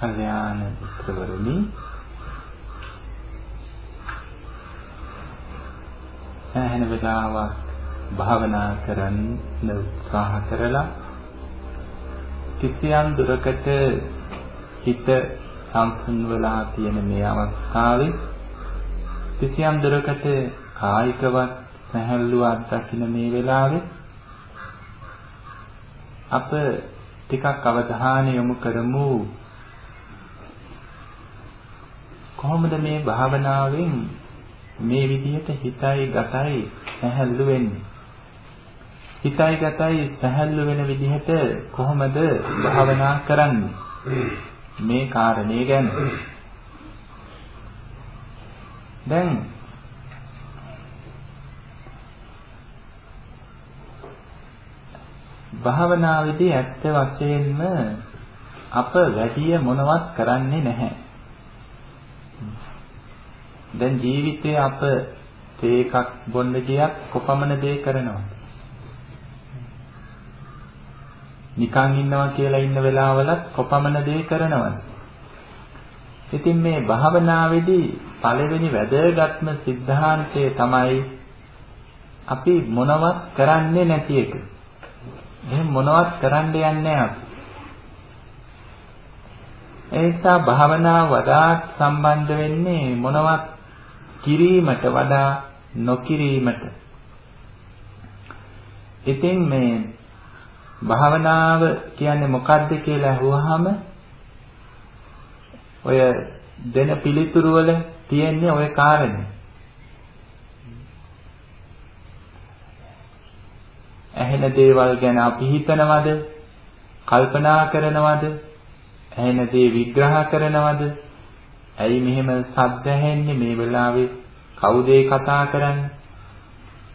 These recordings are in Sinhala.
කල්යාණ මිත්‍රවරුනි. සෑහෙන වෙලාවක් භාවනා කරන්න උත්සාහ කරලා කිසියම් දුරකට හිත සම්පූර්ණ වෙලා තියෙන මේ අවස්ථාවේ කිසියම් දුරකට කායිකවත් සැහැල්ලුවක් දකින්න මේ වෙලාවේ අප ටිකක් අවධානය යොමු කරමු. කොහොමද මේ භාවනාවෙන් මේ විදිහට හිතයි ගතයි සැහැල්ලු වෙන්නේ? හිතයි ගතයි සැහැල්ලු වෙන විදිහට කොහොමද භාවනා කරන්නේ? මේ කාරණේ ගැන. දැන් භාවනාවේදී ඇත්ත වශයෙන්ම අප වැඩි මොනවත් කරන්නේ නැහැ. දැන් ජීවිතයේ අප තේ එකක් බොන්න ගියත් කොපමණ දේ කරනවද? නිකන් ඉන්නවා කියලා ඉන්න වෙලාවලත් කොපමණ දේ කරනවද? ඉතින් මේ භාවනාවේදී පළවෙනි වැදගත්ම સિદ્ધාන්තය තමයි අපි මොනවත් කරන්නේ නැති එක. එහෙනම් මොනවත් කරන්න යන්නේ අපි. ඒ නිසා භාවනාව වඩාත් සම්බන්ධ වෙන්නේ මොනවත් කිරීමට වඩා නොකිරීමට. ඉතින් මේ භාවනාව කියන්නේ මොකක්ද කියලා අහුවාම ඔය දෙන පිළිතුරු වල තියෙන්නේ ওই කාරණේ. ඇහෙන දේවල් ගැන අපි හිතනවද? කල්පනා කරනවද? ඇහෙන දේ විග්‍රහ කරනවද? ඇයි මෙහෙම සද්ද ඇහෙන්නේ මේ වෙලාවේ? කවුද කතා කරන්නේ?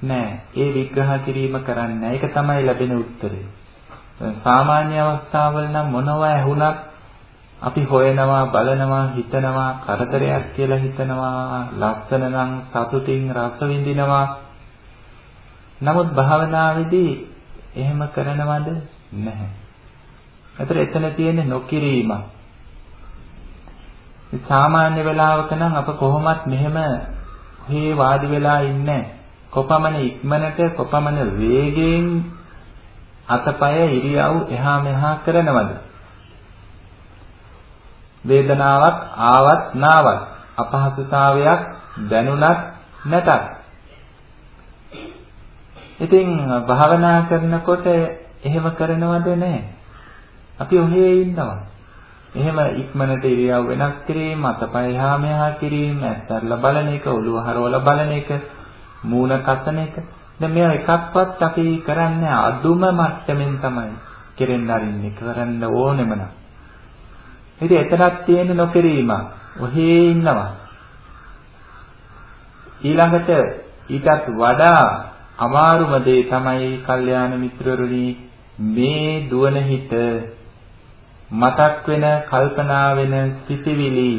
නෑ. ඒ විග්‍රහ කිරීම කරන්නේ ඒක තමයි ලැබෙන උත්තරේ. සාමාන්‍ය අවස්ථාවල නම් මොනවා ඇහුණත් අපි හොයනවා බලනවා හිතනවා කරදරයක් කියලා හිතනවා ලස්සන නම් සතුටින් රස විඳිනවා නමුත් භාවනාවේදී එහෙම කරනවද නැහැ. ඒතර එතන තියෙන්නේ නොකිරීම. සාමාන්‍ය වෙලාවක නම් අප කොහොමත් මෙහෙම හේ වාඩි වෙලා ඉන්නේ කොපමණ ඉක්මනට කොපමණ වේගයෙන් අතපය ඉරියව් එහා මෙහා කරනවද? වේදනාවක් ආවත් නාවත් අපහසුතාවයක් දැනුණත් නැතත්. ඉතින් භාවනා කරනකොට එහෙම කරනවද නැහැ? අපි ඔහේ ඉන්නවා. එහෙම ඉක්මනට ඉරියව් වෙනස් කිරීම අතපය එහා මෙහා කිරීම ඇත්තරලා බලන එක ඔළුව හරවලා බලන එක මූණ කසන එක දැන් මේවා එකක්වත් අපි කරන්නේ අදුම මට්ටමින් තමයි කෙරෙන්න අරින්නේ කරන්න ඕනෙම නෑ ඉතින් එතනක් තියෙන නොකිරීම. ඔහේ ඉන්නවා. ඊළඟට ඊටත් වඩා අමාරුම දේ තමයි කල්යාණ මිත්‍රවරුනි මේ දුවන හිත මතක් වෙන කල්පනා වෙන සිතිවිලි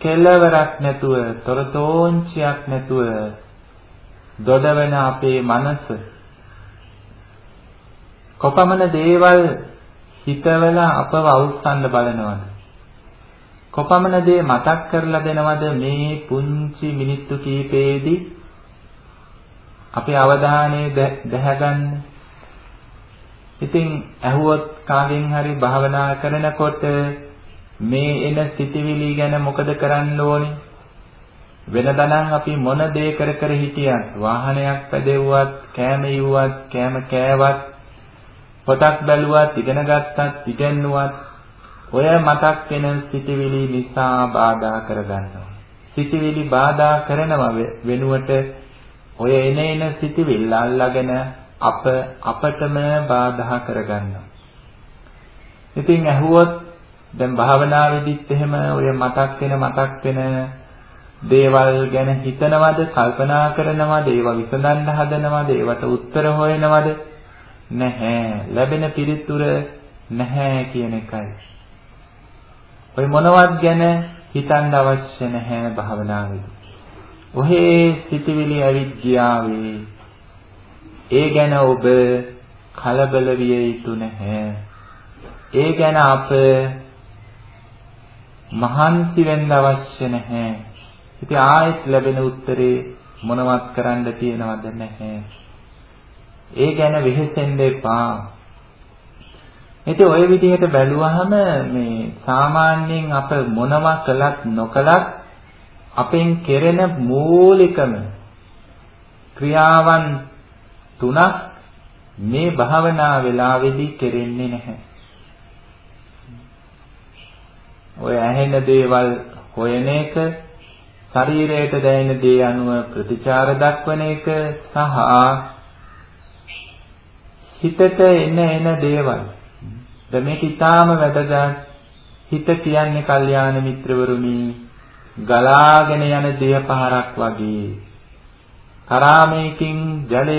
කෙලවරක් නැතුව තොරතෝංචියක් නැතුව දොඩවන අපේ මනස කොපමණ දේවල් හිතවල අපව අවුස්සන්න බලනවද? කොපමණ දේ මතක් කරලා දෙනවද මේ පුංචි මිනිත්තු කීපෙදී අපේ අවධානය දැහැගන්න. ඉතින් ඇහුවොත් කාගෙන් හරි භාවනා කරනකොට මේ එන සිතිවිලි ගැන මොකද කරන්න ඕනේ? වෙනදනම් අපි මොන දේ කර කර හිටියත් වාහනයක් පැදෙව්වත් කෑම ඉව්වත් කෑම කෑවත් පොතක් බැලුවත් ඉගෙන ගත්තත් ඉගෙනුවත් ඔය මතක් වෙන සිටිවිලි නිසා බාධා කරගන්නවා. සිටිවිලි බාධා කරනව වෙනුවට ඔය එන එන සිටිවිල්ල අල්ලාගෙන අප අපටම බාධා කරගන්නවා. ඉතින් ඇහුවොත් දැන් භාවනාවේදීත් එහෙම ඔය මතක් වෙන මතක් වෙන දේවල් ගැන හිතනවද කල්පනා කරනවද ඒවා විසඳන්න හදනවද ඒවට උත්තර හොයනවද නැහැ. ලැබෙන පිළිතුර නැහැ කියන එකයි. ඔය මොනවත් ගැන හිතන්න අවශ්‍ය නැහැ භාවනාවේදී. ඔහේ සිටිවිලි ඇවිත් ගියාවේ. ඒ ගැන ඔබ කලබල විය යුතු නැහැ. ඒ ගැන අප මහන්සි වෙන්න අවශ්‍ය නැහැ. ඉතින් ආයෙත් ලැබෙන උත්තරේ මොනවත් කරන්න තියනවද නැහැ. ඒ ගැන වෙහෙසෙන්න එපා. ඉතින් ওই විදිහට බැලුවහම මේ සාමාන්‍යයෙන් අප මොනවා කළත් නොකළත් අපෙන් කෙරෙන මූලිකම ක්‍රියාවන් තුනක් මේ භාවනා වේලාවේදී කෙරෙන්නේ නැහැ. ඔය ඇහෙන දේවල් හොයන එක, ශරීරයට දැනෙන දේ අනුව ප්‍රතිචාර දක්වන එක සහ හිතට එන එන දේවල්. දැන් මේක ඊටාම වැදගත්. හිත කියන්නේ කල්යාණ මිත්‍රවරුනි ගලාගෙන යන දිය පහරක් වගේ. කරාමයකින් ජලය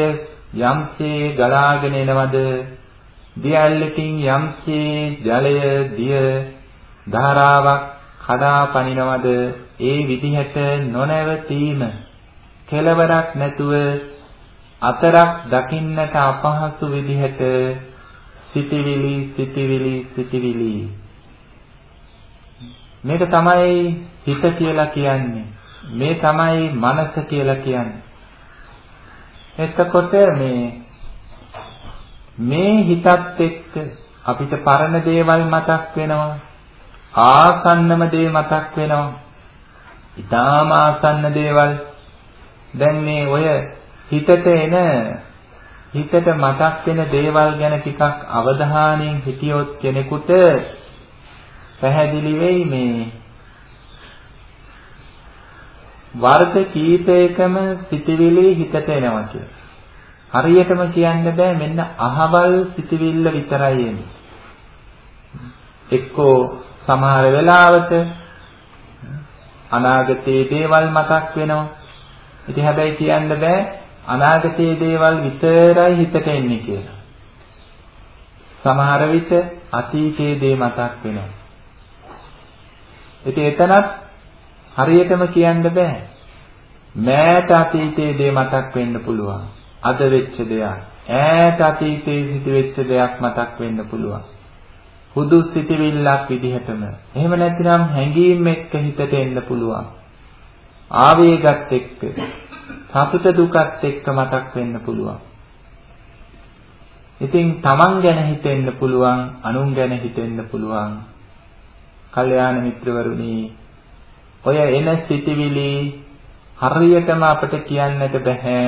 යම්සේ ගලාගෙන එනවද? දියැල්ලකින් යම්සේ ජලය දිය ධාරාවක් කඩා පනිනවද ඒ විදිහට නොනැවතීම කෙලවරක් නැතුව අතරක් දකින්නට අපහසු විදිහට සිටිවිලි සිටිවිලි සිටිවිලි. මේක තමයි හිත කියලා කියන්නේ. මේ තමයි මනස කියලා කියන්නේ. එතකොට මේ මේ හිතත් එක්ක අපිට පරණ දේවල් මතක් වෙනවා. ආසන්නම දේ මතක් වෙනවා. ඊටාම ආසන්න දේවල්. දැන් මේ ඔය හිතට එන හිතට මතක් වෙන දේවල් ගැන ටිකක් අවධානයෙන් හිටියොත් කෙනෙකුට පැහැදිලි වෙයි මේ වර්ග කීපයකම සිටිවිලි හිතට එනවා කියලා. හරියටම කියන්න බෑ මෙන්න අහවල් සිටිවිල්ල විතරයි එන්නේ. එක්කෝ සමහර වෙලාවට අනාගතයේ දේවල් මතක් වෙනවා. ඉතින් හැබැයි කියන්න බෑ අනාගතයේ දේවල් විතරයි හිතට එන්නේ කියලා. සමහර විට අතීතයේ දේ මතක් වෙනවා. ඉතින් එතනත් හරියටම කියන්න බෑ. මෑත අතීතයේ දේ මතක් වෙන්න පුළුවන්. අද වෙච්ච දෙයක්. ඈත අතීතයේ සිදුවෙච්ච දෙයක් මතක් වෙන්න පුළුවන්. හුදු සිටිවිල්ලක් විදිහටම. එහෙම නැතිනම් හැඟීම් එක්ක හිතට එන්න පුළුවන්. ආවේගත් එක්ක සතුට දුකත් එක්ක මතක් වෙන්න පුළුවන්. ඉතින් තමන් ගැන හිතෙන්න පුළුවන්, අනුන් ගැන හිතෙන්න පුළුවන්. කල්යාණ මිත්‍රවරුනි ඔය එන සිටිවිලි හරියටම අපිට කියන්නට බෑ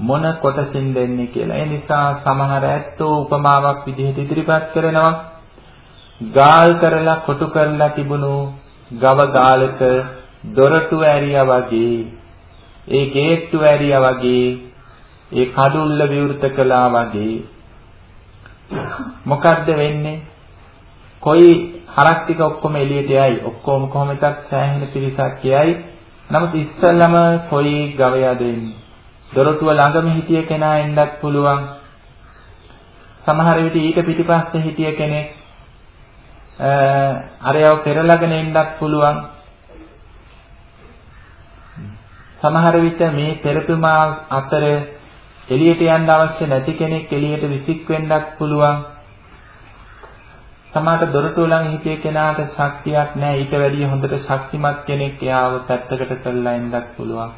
මොන කොටසින් දෙන්නේ කියලා. ඒ නිසා සමහර ඇත්තෝ උපමාවක් විදිහට ඉදිරිපත් කරනවා. ගාල් කරලා කොටු කරලා තිබුණු ගව ගාලක දොරටු ඇරියා වගේ ඒ ගේට්ටු ඇරියා වගේ ඒ කඩුල්ල විවෘත කළා වගේ මොකද්ද වෙන්නේ කොයි හරක් ටික ඔක්කොම එළියට යයි. ඔක්කොම කොහොමදත් සෑහෙන පිරිසක් යයි. නමුත් ඉස්සල්ලාම කොයි ගවයාද එන්නේ? දොරටුව ළඟම හිටිය කෙනා එන්නත් පුළුවන්. සමහර විට ඊට පිටිපස්සේ හිටිය කෙනෙක් අරයව පෙරලගෙන එන්නත් පුළුවන්. සමහර විට මේ පෙරතුමා අතර එළියට යන්න අවශ්‍ය නැති කෙනෙක් එළියට විසික් වෙන්නත් පුළුවන්. සමහරට දොරටුව ළඟ හිටිය කෙනාට ශක්තියක් නැහැ ඊට වැඩිය හොඳට ශක්තිමත් කෙනෙක් එයාව පැත්තකට කරලා ඉන්නත් පුළුවන්.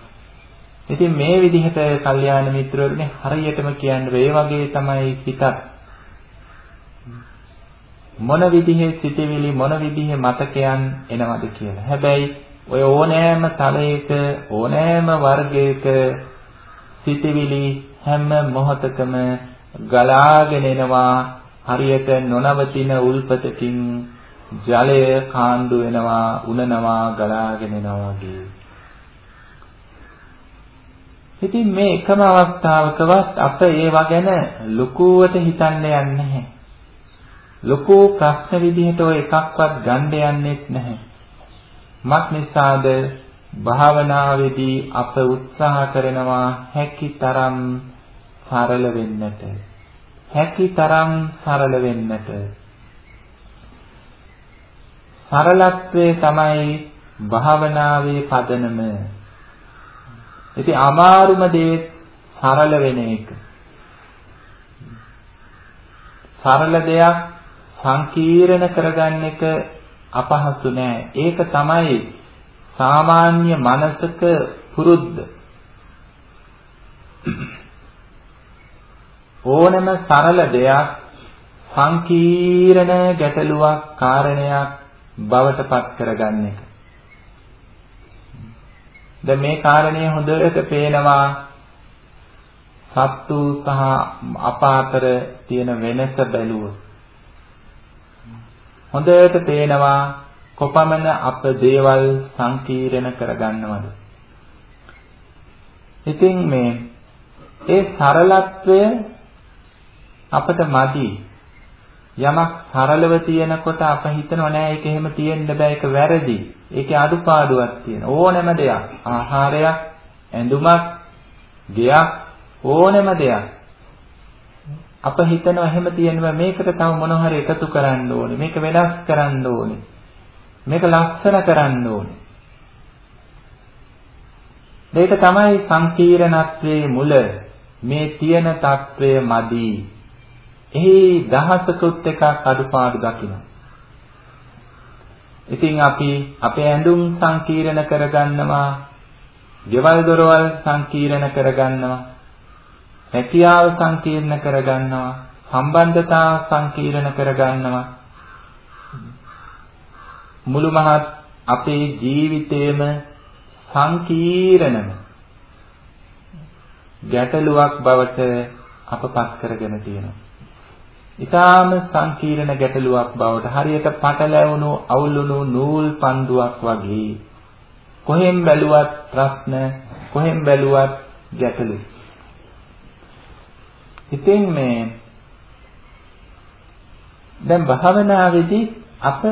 ඉතින් මේ විදිහට කල්යාණ මිත්‍රවරුනේ හරියටම කියන්නේ ඒ වගේ තමයි හිතත්. මොන විදිහේ සිටිවිලි මොන විදිහේ මතකයන් එනවද කියලා. හැබැයි ඔය ඕනෑම තලයක ඕනෑම වර්ගයක සිටිවිලි හැම මොහොතකම ගලාගෙන එනවා හරියට නොනවතින උල්පතකින් ජලය කාන්දු වෙනවා උනනවා ගලාගෙන එනවා වගේ. ඉතින් මේ එකම අවස්ථාවකවත් අප ඒවා ගැන ලොකුවට හිතන්න යන්නේ නැහැ. ලොකු ප්‍රශ්න විදිහට ඔය එකක්වත් ගන්න යන්නේත් නැහැ. මත් නිසාද භාවනාවේදී අප උත්සාහ කරනවා හැකි තරම් සරල වෙන්නට. හැකි තරම් සරල වෙන්නට සරලත්වයේ තමයි භාවනාවේ පදනම. ඉතින් අමාරුම දේ සරල වෙන එක. සරල දෙයක් සංකීර්ණ කරගන්න එක අපහසු නෑ. ඒක තමයි සාමාන්‍ය මනසක පුරුද්ද. ඕනම සරල දෙයක් සංකීර්ණ ගැටලුවක් කාරණයක් බවට පත් කරගන්න එක. දැන් මේ කාරණය හොඳට පේනවා සත්තු සහ අප අතර තියෙන වෙනස බැලුවොත්. හොඳට පේනවා කොපමණ අප දේවල් සංකීර්ණ කරගන්නවද. ඉතින් මේ ඒ සරලත්වය අපට මදි. යමක් සරලව තියෙනකොට අප හිතනවා නෑ ඒක එහෙම තියෙන්න බෑ ඒක වැරදි. ඒකේ අඩුපාඩුවක් තියෙන. ඕනෑම දෙයක් ආහාරයක්, ඇඳුමක්, ගෙයක් ඕනෑම දෙයක් අප හිතනවා එහෙම තියෙනවා මේකට තව මොන හරි එකතු කරන්න ඕනේ. මේක වෙනස් කරන්න ඕනේ. මේක ලස්සන කරන්න ඕනේ. මේක තමයි සංකීර්ණත්වයේ මුල. මේ තියෙන తත්වය මදි. එහි දහසකුත් එකක් අඩුපාඩු දකිනවා. ඉතින් අපි අපේ ඇඳුම් සංකීර්ණ කරගන්නවා, ගෙවල් දොරවල් සංකීර්ණ කරගන්නවා, හැකියාව සංකීර්ණ කරගන්නවා, සම්බන්ධතා සංකීර්ණ කරගන්නවා. මුළු මහත් අපේ ජීවිතේම සංකීර්ණම ගැටලුවක් බවට අපපත් කරගෙන තියෙනවා. ඊටාම සංකීර්ණ ගැටලුවක් බවට හරියට පටලැවුණු අවුලුණු නූල් පන්දුවක් වගේ කොහෙන් බැලුවත් ප්‍රශ්න කොහෙන් බැලුවත් ගැටලු. ඉතින් මේ දැන් භාවනාවේදී අප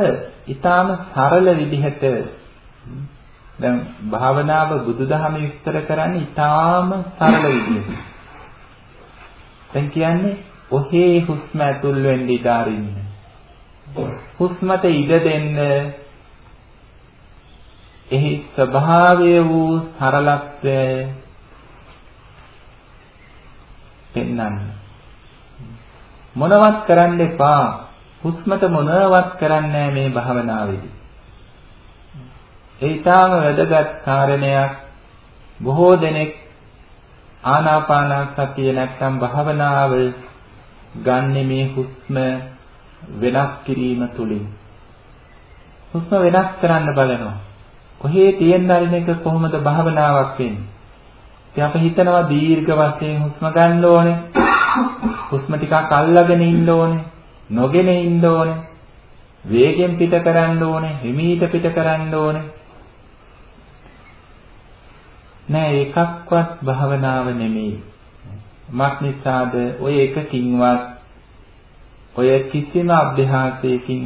ඊටාම සරල විදිහට දැන් භාවනාව බුදුදහම විස්තර කරන්නේ ඊටාම සරල විදිහට. දැන් කියන්නේ ඔහේ හුස්ම ඇතුල් වෙන්න ඉඩ අරින්න. හුස්මට ඉඩ දෙන්න එහි ස්වභාවය වූ සරලත්වය පෙන්වන්න. මොනවත් කරන්න එපා. හුස්මට මොනවත් කරන්නේ මේ භාවනාවේදී. ඒ ඊටාම වැදගත් කාරණයක් බොහෝ දෙනෙක් ආනාපාන සතිය නැත්තම් භාවනාව ගන්නෙ මේ හුස්ම වෙනස් කිරීම තුලින්. හුස්ම වෙනස් කරන්න බලනවා. කොහේ තියෙන අරින එක කොහොමද භාවනාවක් වෙන්නේ? ඉතින් අපි හිතනවා දීර්ඝ වශයෙන් හුස්ම ගන්න ඕනේ. හුස්ම ටිකක් අල්ලගෙන ඉන්න ඕනේ. නොගෙන ඉන්න ඕනේ. වේගෙන් පිට කරන්න ඕනේ. හිමීට පිට කරන්න ඕනේ. නෑ එකක්වත් භාවනාව නෙමෙයි. මක් නිසාද ඔය එකකින්වත් ඔය කිසිම අභ්‍යාසයකින්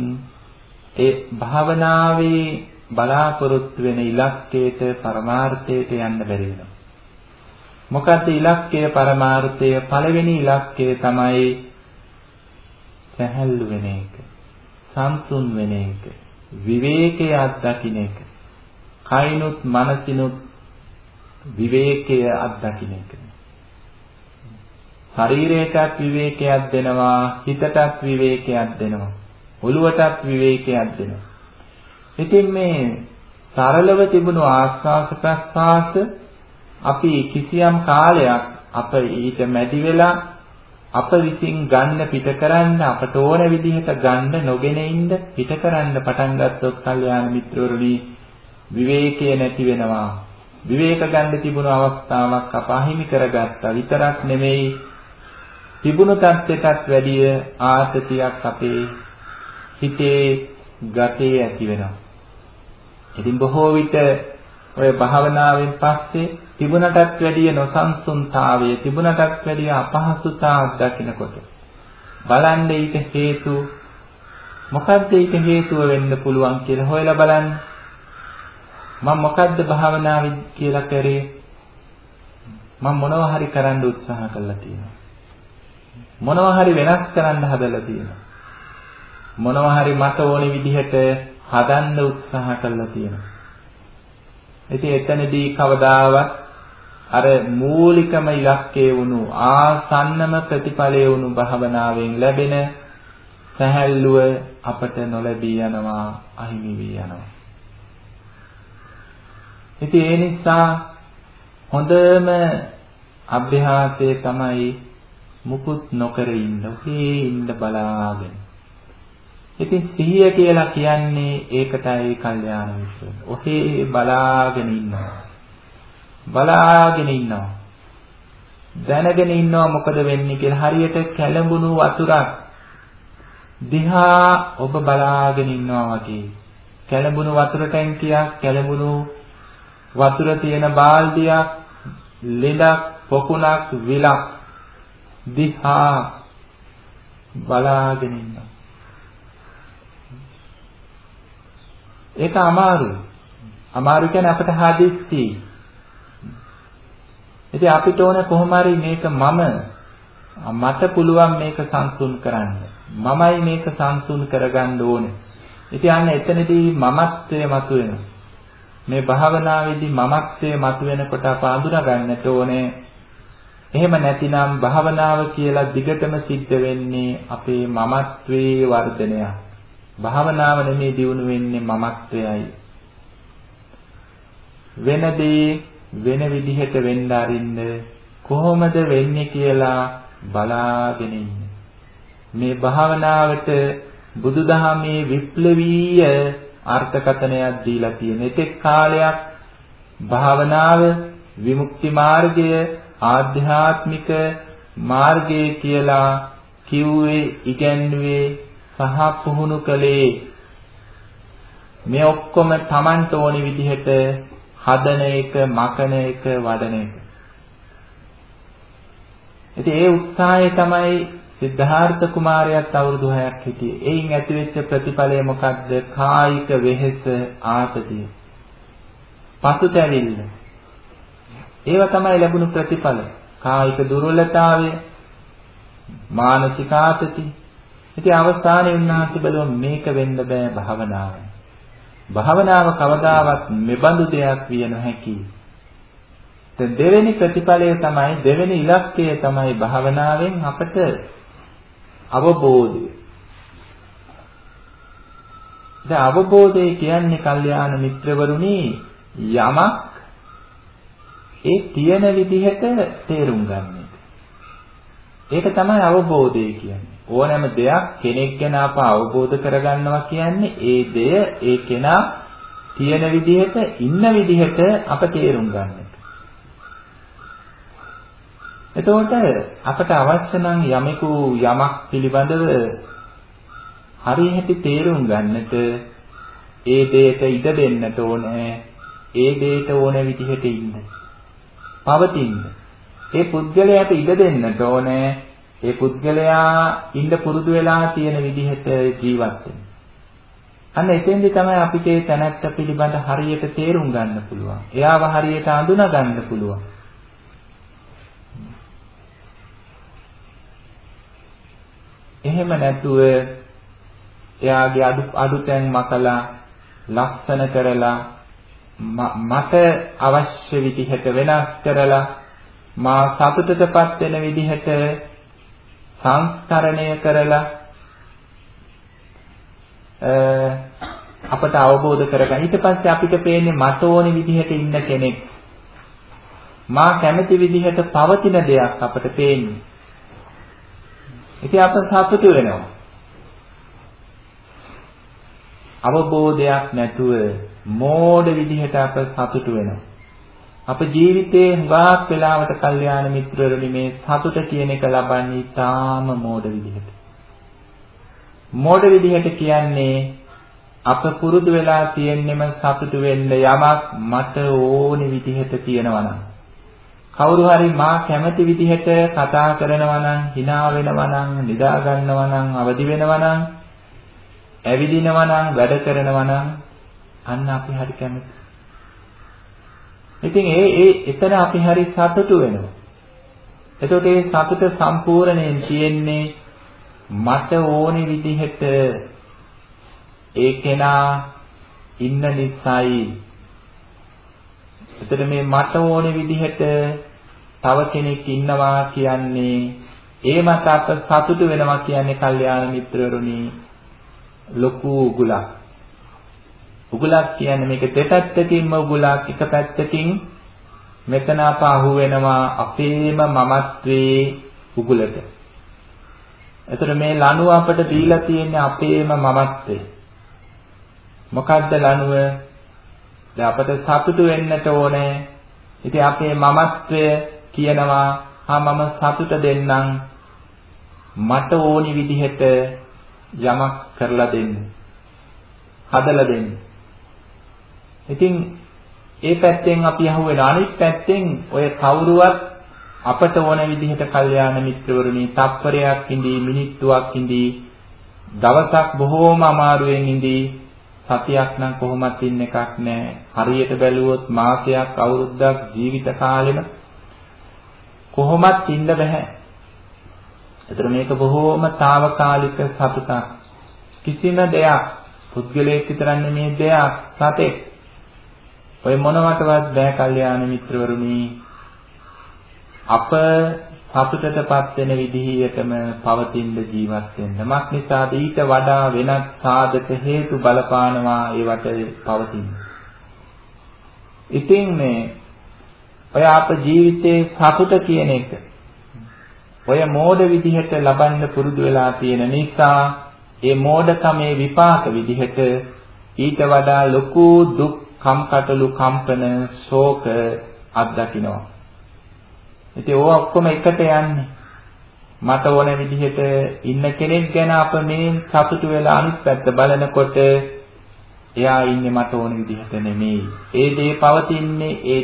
ඒ භාවනාවේ බලාපොරොත්තු වෙන ඉලක්කයට පරමාර්ථයට යන්න බැරි වෙනවා. මොකද ඉලක්කය පරමාර්ථය පළවෙනි ඉලක්කය තමයි සැහැල්ලු වෙන එක. සම්තුන් වෙන එක. විවේකයේ අත්දකින්න එක. කයිනුත් මනසිනුත් විවේකයේ අත්දකින්න එක. ශරීරයටත් විවේකයක් දෙනවා හිතටත් විවේකයක් දෙනවා ඔළුවටත් විවේකයක් දෙනවා. ඉතින් මේ සරලව තිබුණු ආස්වාස ප්‍රස්වාස අපි කිසියම් කාලයක් අප ඊට මැදි වෙලා අප විසින් ගන්න පිට කරන්න අපට ඕන විදිහට ගන්න නොගෙන ඉන්න පිට කරන්න පටන් ගත්තොත් කල්යාණ මිත්‍රවරුනි විවේකයේ නැති වෙනවා. විවේක ගන්න තිබුණු අවස්ථාවක් අප අහිමි කරගත්තා. විතරක් නෙමෙයි තිබුණු தත්ත්වයටත් වැඩිය ආතතියක් අපේ හිතේ ගතේ ඇති වෙනවා. ඉතින් බොහෝ විට ඔය භාවනාවෙන් පස්සේ තිබුණටත් වැඩිය නොසන්සුන්තාවය තිබුණටත් වැඩිය අපහසුතාව දකිනකොට බලන්න ඊට හේතු මොකද්ද ඊට හේතුව වෙන්න පුළුවන් කියලා හොයලා බලන්න. මම මොකද්ද භාවනාවේ කියලා කරේ? මම මොනවා හරි කරන්න උත්සාහ කළා තියෙනවා. මොනවා හරි වෙනස් කරන්න හදලා තියෙනවා. මොනවා හරි මට ඕනේ විදිහට හදන්න උත්සාහ කළා තියෙනවා. ඉතින් එතනදී කවදාවත් අර මූලිකම ඉලක්කය වුණු ආසන්නම ප්‍රතිඵලය වුණු භාවනාවෙන් ලැබෙන සැහැල්ලුව අපට නොලැබී යනවා අහිමි වී යනවා. ඉතින් ඒ නිසා හොඳම අභ්‍යාසය තමයි මුකුත් නොකර ඉන්න. ඔහේ ඉන්න බලාගෙන. ඉතින් සිහිය කියලා කියන්නේ ඒකටයි කල්යාණ මිත්‍රය. ඔහේ බලාගෙන ඉන්නවා. බලාගෙන ඉන්නවා. දැනගෙන ඉන්නවා මොකද වෙන්නේ කියලා හරියට කැළඹුණු වතුරක් දිහා ඔබ බලාගෙන ඉන්නවා වගේ. කැළඹුණු වතුර ටැංකියක්, කැළඹුණු වතුර තියෙන බාල්දියක්, ලෙඩක්, පොකුණක්, විලක් දිහා බලාගෙන ඉන්නවා. ඒක අමාරුයි. අමාරු කියන්නේ අපිට හදිස්සි. ඉතින් අපිට ඕන කොහොම හරි මේක මම මට පුළුවන් මේක සංසුන් කරන්න. මමයි මේක සංසුන් කරගන්න ඕනේ. ඉතින් අන්න එතනදී මමත්වය මතුවෙනවා. මේ භාවනාවේදී මමත්වය මතුවෙනකොට අප අඳුනා ගන්නට ඕනේ. එහෙම නැතිනම් භාවනාව කියලා දිගටම සිද්ධ වෙන්නේ අපේ මමත්වයේ වර්ධනයක්. භාවනාව නෙමේ දියුණු වෙන්නේ මමත්වයයි. වෙනදී වෙන විදිහට වෙන්න අරින්න කොහොමද වෙන්නේ කියලා බලාගෙන ඉන්න. මේ භාවනාවට බුදුදහමේ විප්ලවීය අර්ථකථනයක් දීලා තියෙන. ඒතෙක් කාලයක් භාවනාව විමුක්ති මාර්ගය ආධ්‍යාත්මික මාර්ගය කියලා කිව්වේ ඉගැන්වුවේ සහ පුහුණු කළේ මේ ඔක්කොම Tamanට ඕනි විදිහට හදන එක, මකන එක, වඩන එක. ඉතින් ඒ උත්සාහය තමයි සිද්ධාර්ථ කුමාරයාත් අවුරුදු 6ක් හිටියේ. එයින් ඇතිවෙච්ච ප්‍රතිඵලය මොකක්ද? කායික වෙහෙස ආතතිය. පසුතැවිල්ල. ඒව තමයි ලැබුණු ප්‍රතිඵල. කායික දුර්වලතාවය, මානසික ආතති. ඉතින් අවස්ථානයේ උන්වහන්සේ බලුවා මේක වෙන්න බෑ භාවනාවෙන්. භාවනාව කවදාවත් මෙබඳු දෙයක් විය නොහැකි. දැන් දෙවෙනි ප්‍රතිඵලය තමයි දෙවෙනි ඉලක්කය තමයි භාවනාවෙන් අපට අවබෝධය. දැන් අවබෝධය කියන්නේ කල්යාණ මිත්‍රවරුනි යමක් ඒ තියෙන විදිහට තේරුම් ගන්න එක. ඒක තමයි අවබෝධය කියන්නේ. ඕනෑම දෙයක් කෙනෙක් ගැන අප අවබෝධ කරගන්නවා කියන්නේ ඒ දෙය ඒ කෙනා තියෙන විදිහට ඉන්න විදිහට අප තේරුම් ගන්න එක. එතකොට අපට අවශ්‍ය නම් යමෙකු යමක් පිළිබඳව හරියට තේරුම් ගන්නට ඒ දෙයට ඉඩ දෙන්නට ඕනේ ඒ දෙයට ඕන විදිහට ඉන්න. පවතින්න. ඒ පුද්ගලයාට ඉඩ දෙන්නට ඕනේ ඒ පුද්ගලයා ඉන්න පුරුදු වෙලා තියෙන විදිහට ජීවත් වෙන්න. අන්න එතෙන්දි තමයි අපිට ඒ තැනැත්ත පිළිබඳ හරියට තේරුම් ගන්න පුළුවන්. එයාව හරියට අඳුනා ගන්න පුළුවන්. එහෙම නැතුව එයාගේ අඩු අඩුතැන් මකලා ලස්සන කරලා මට අවශ්‍ය විදිහට වෙනස් කරලා මා සතුටටපත් වෙන විදිහට සංස්කරණය කරලා අපට අවබෝධ කරගන්න. ඊට පස්සේ අපිට පේන්නේ මට ඕනේ විදිහට ඉන්න කෙනෙක්. මා කැමති විදිහට පවතින දෙයක් අපට පේන්නේ. ඉතින් අප සතුටු වෙනවා. අවබෝධයක් නැතුව මෝඩ විදිහට අප සතුටු වෙනවා. අප ජීවිතේ හුඟක් වෙලාවට කල්යාණ මිත්‍රවරුනි මේ සතුට කියන එක ලබන්නේ තාම මෝඩ විදිහට. මෝඩ විදිහට කියන්නේ අප පුරුදු වෙලා තියෙන්නෙම සතුටු වෙන්න යමක් මට ඕනි විදිහට තියෙනවා නම් කවුරු හරි මා කැමති විදිහට කතා කරනවා නම් hina වෙනවා නම් නිදා ගන්නවා නම් අවදි වෙනවා නම් ඇවිදිනවා නම් වැඩ කරනවා නම් අන්න අපි හරි කැමති. ඉතින් ඒ ඒ එතන අපි හරි සතුටු වෙනවා. එතකොට ඒ සතුට සම්පූර්ණයෙන් තියෙන්නේ මට ඕනි විදිහට ඒ කෙනා ඉන්න නිසායි. එතකොට මේ මට ඕනි විදිහට තව කෙනෙක් ඉන්නවා කියන්නේ ඒ මත අප සතුටු වෙනවා කියන්නේ කල්යාණ මිත්‍රවරුනි ලොකු උගුලක්. උගුලක් කියන්නේ මේක දෙපැත්තකින්ම උගුලක් එක පැත්තකින් මෙතන අප අහු වෙනවා අපේම මමත්වයේ උගුලට. එතකොට මේ ලණුව අපට දීලා තියෙන්නේ අපේම මමත්වය. මොකද්ද ලණුව? දැන් අපට සතුටු වෙන්නට ඕනේ. ඉතින් අපේ මමත්වය කියනවා හා මම සතුට දෙන්නම් මට ඕනි විදිහට යමක් කරලා දෙන්න. හදලා දෙන්න. ඉතින් ඒ පැත්තෙන් අපි අහුවෙන අනිත් පැත්තෙන් ඔය කවුරුවත් අපට ඕන විදිහට කල්යාණ මිත්‍රවරුනි තප්පරයක් ඉඳී මිනිත්තුවක් ඉඳී දවසක් බොහෝම අමාරුවෙන් ඉඳී සතියක් නම් කොහොමත් ඉන්න එකක් නෑ. හරියට බැලුවොත් මාසයක් අවුරුද්දක් ජීවිත කාලෙම කොහොමත් ඉන්න බෑ ඒතර මේක බොහෝම తాවකාලික සතුටක්. කිසිම දෙයක් පුද්ගලයෙක් විතරක් නෙමේ දෙයක් සතෙක්. ඔය මොනවටවත් බෑ කල්යාණ මිත්‍රවරුනි අප සතුටටපත් වෙන විදිහටම පවතින ජීවත් වෙන්න. මක් නිසාද ඊට වඩා වෙනත් සාධක හේතු බලපානවා ඒවට පවතින. ඉතින් මේ ඔය අප ජීවිතේ සතුට කියන එක ඔය මෝඩ විදිහට ලබන්න පුරුදු වෙලා තියෙන නිසා ඒ මෝඩකමේ විපාක විදිහට ඊට වඩා ලොකු දුක් කම්කටොළු කම්පන ශෝක අත්දකින්නවා ඉතින් ඕවා ඔක්කොම එකට යන්නේ. මට ඕන විදිහට ඉන්න කෙනෙක් ගැන අප මේ සතුටු වෙලා අනිත් පැත්ත බලනකොට එයා ඉන්නේ මට ඕන විදිහට නෙමෙයි. ඒ දේ පවතින්නේ ඒ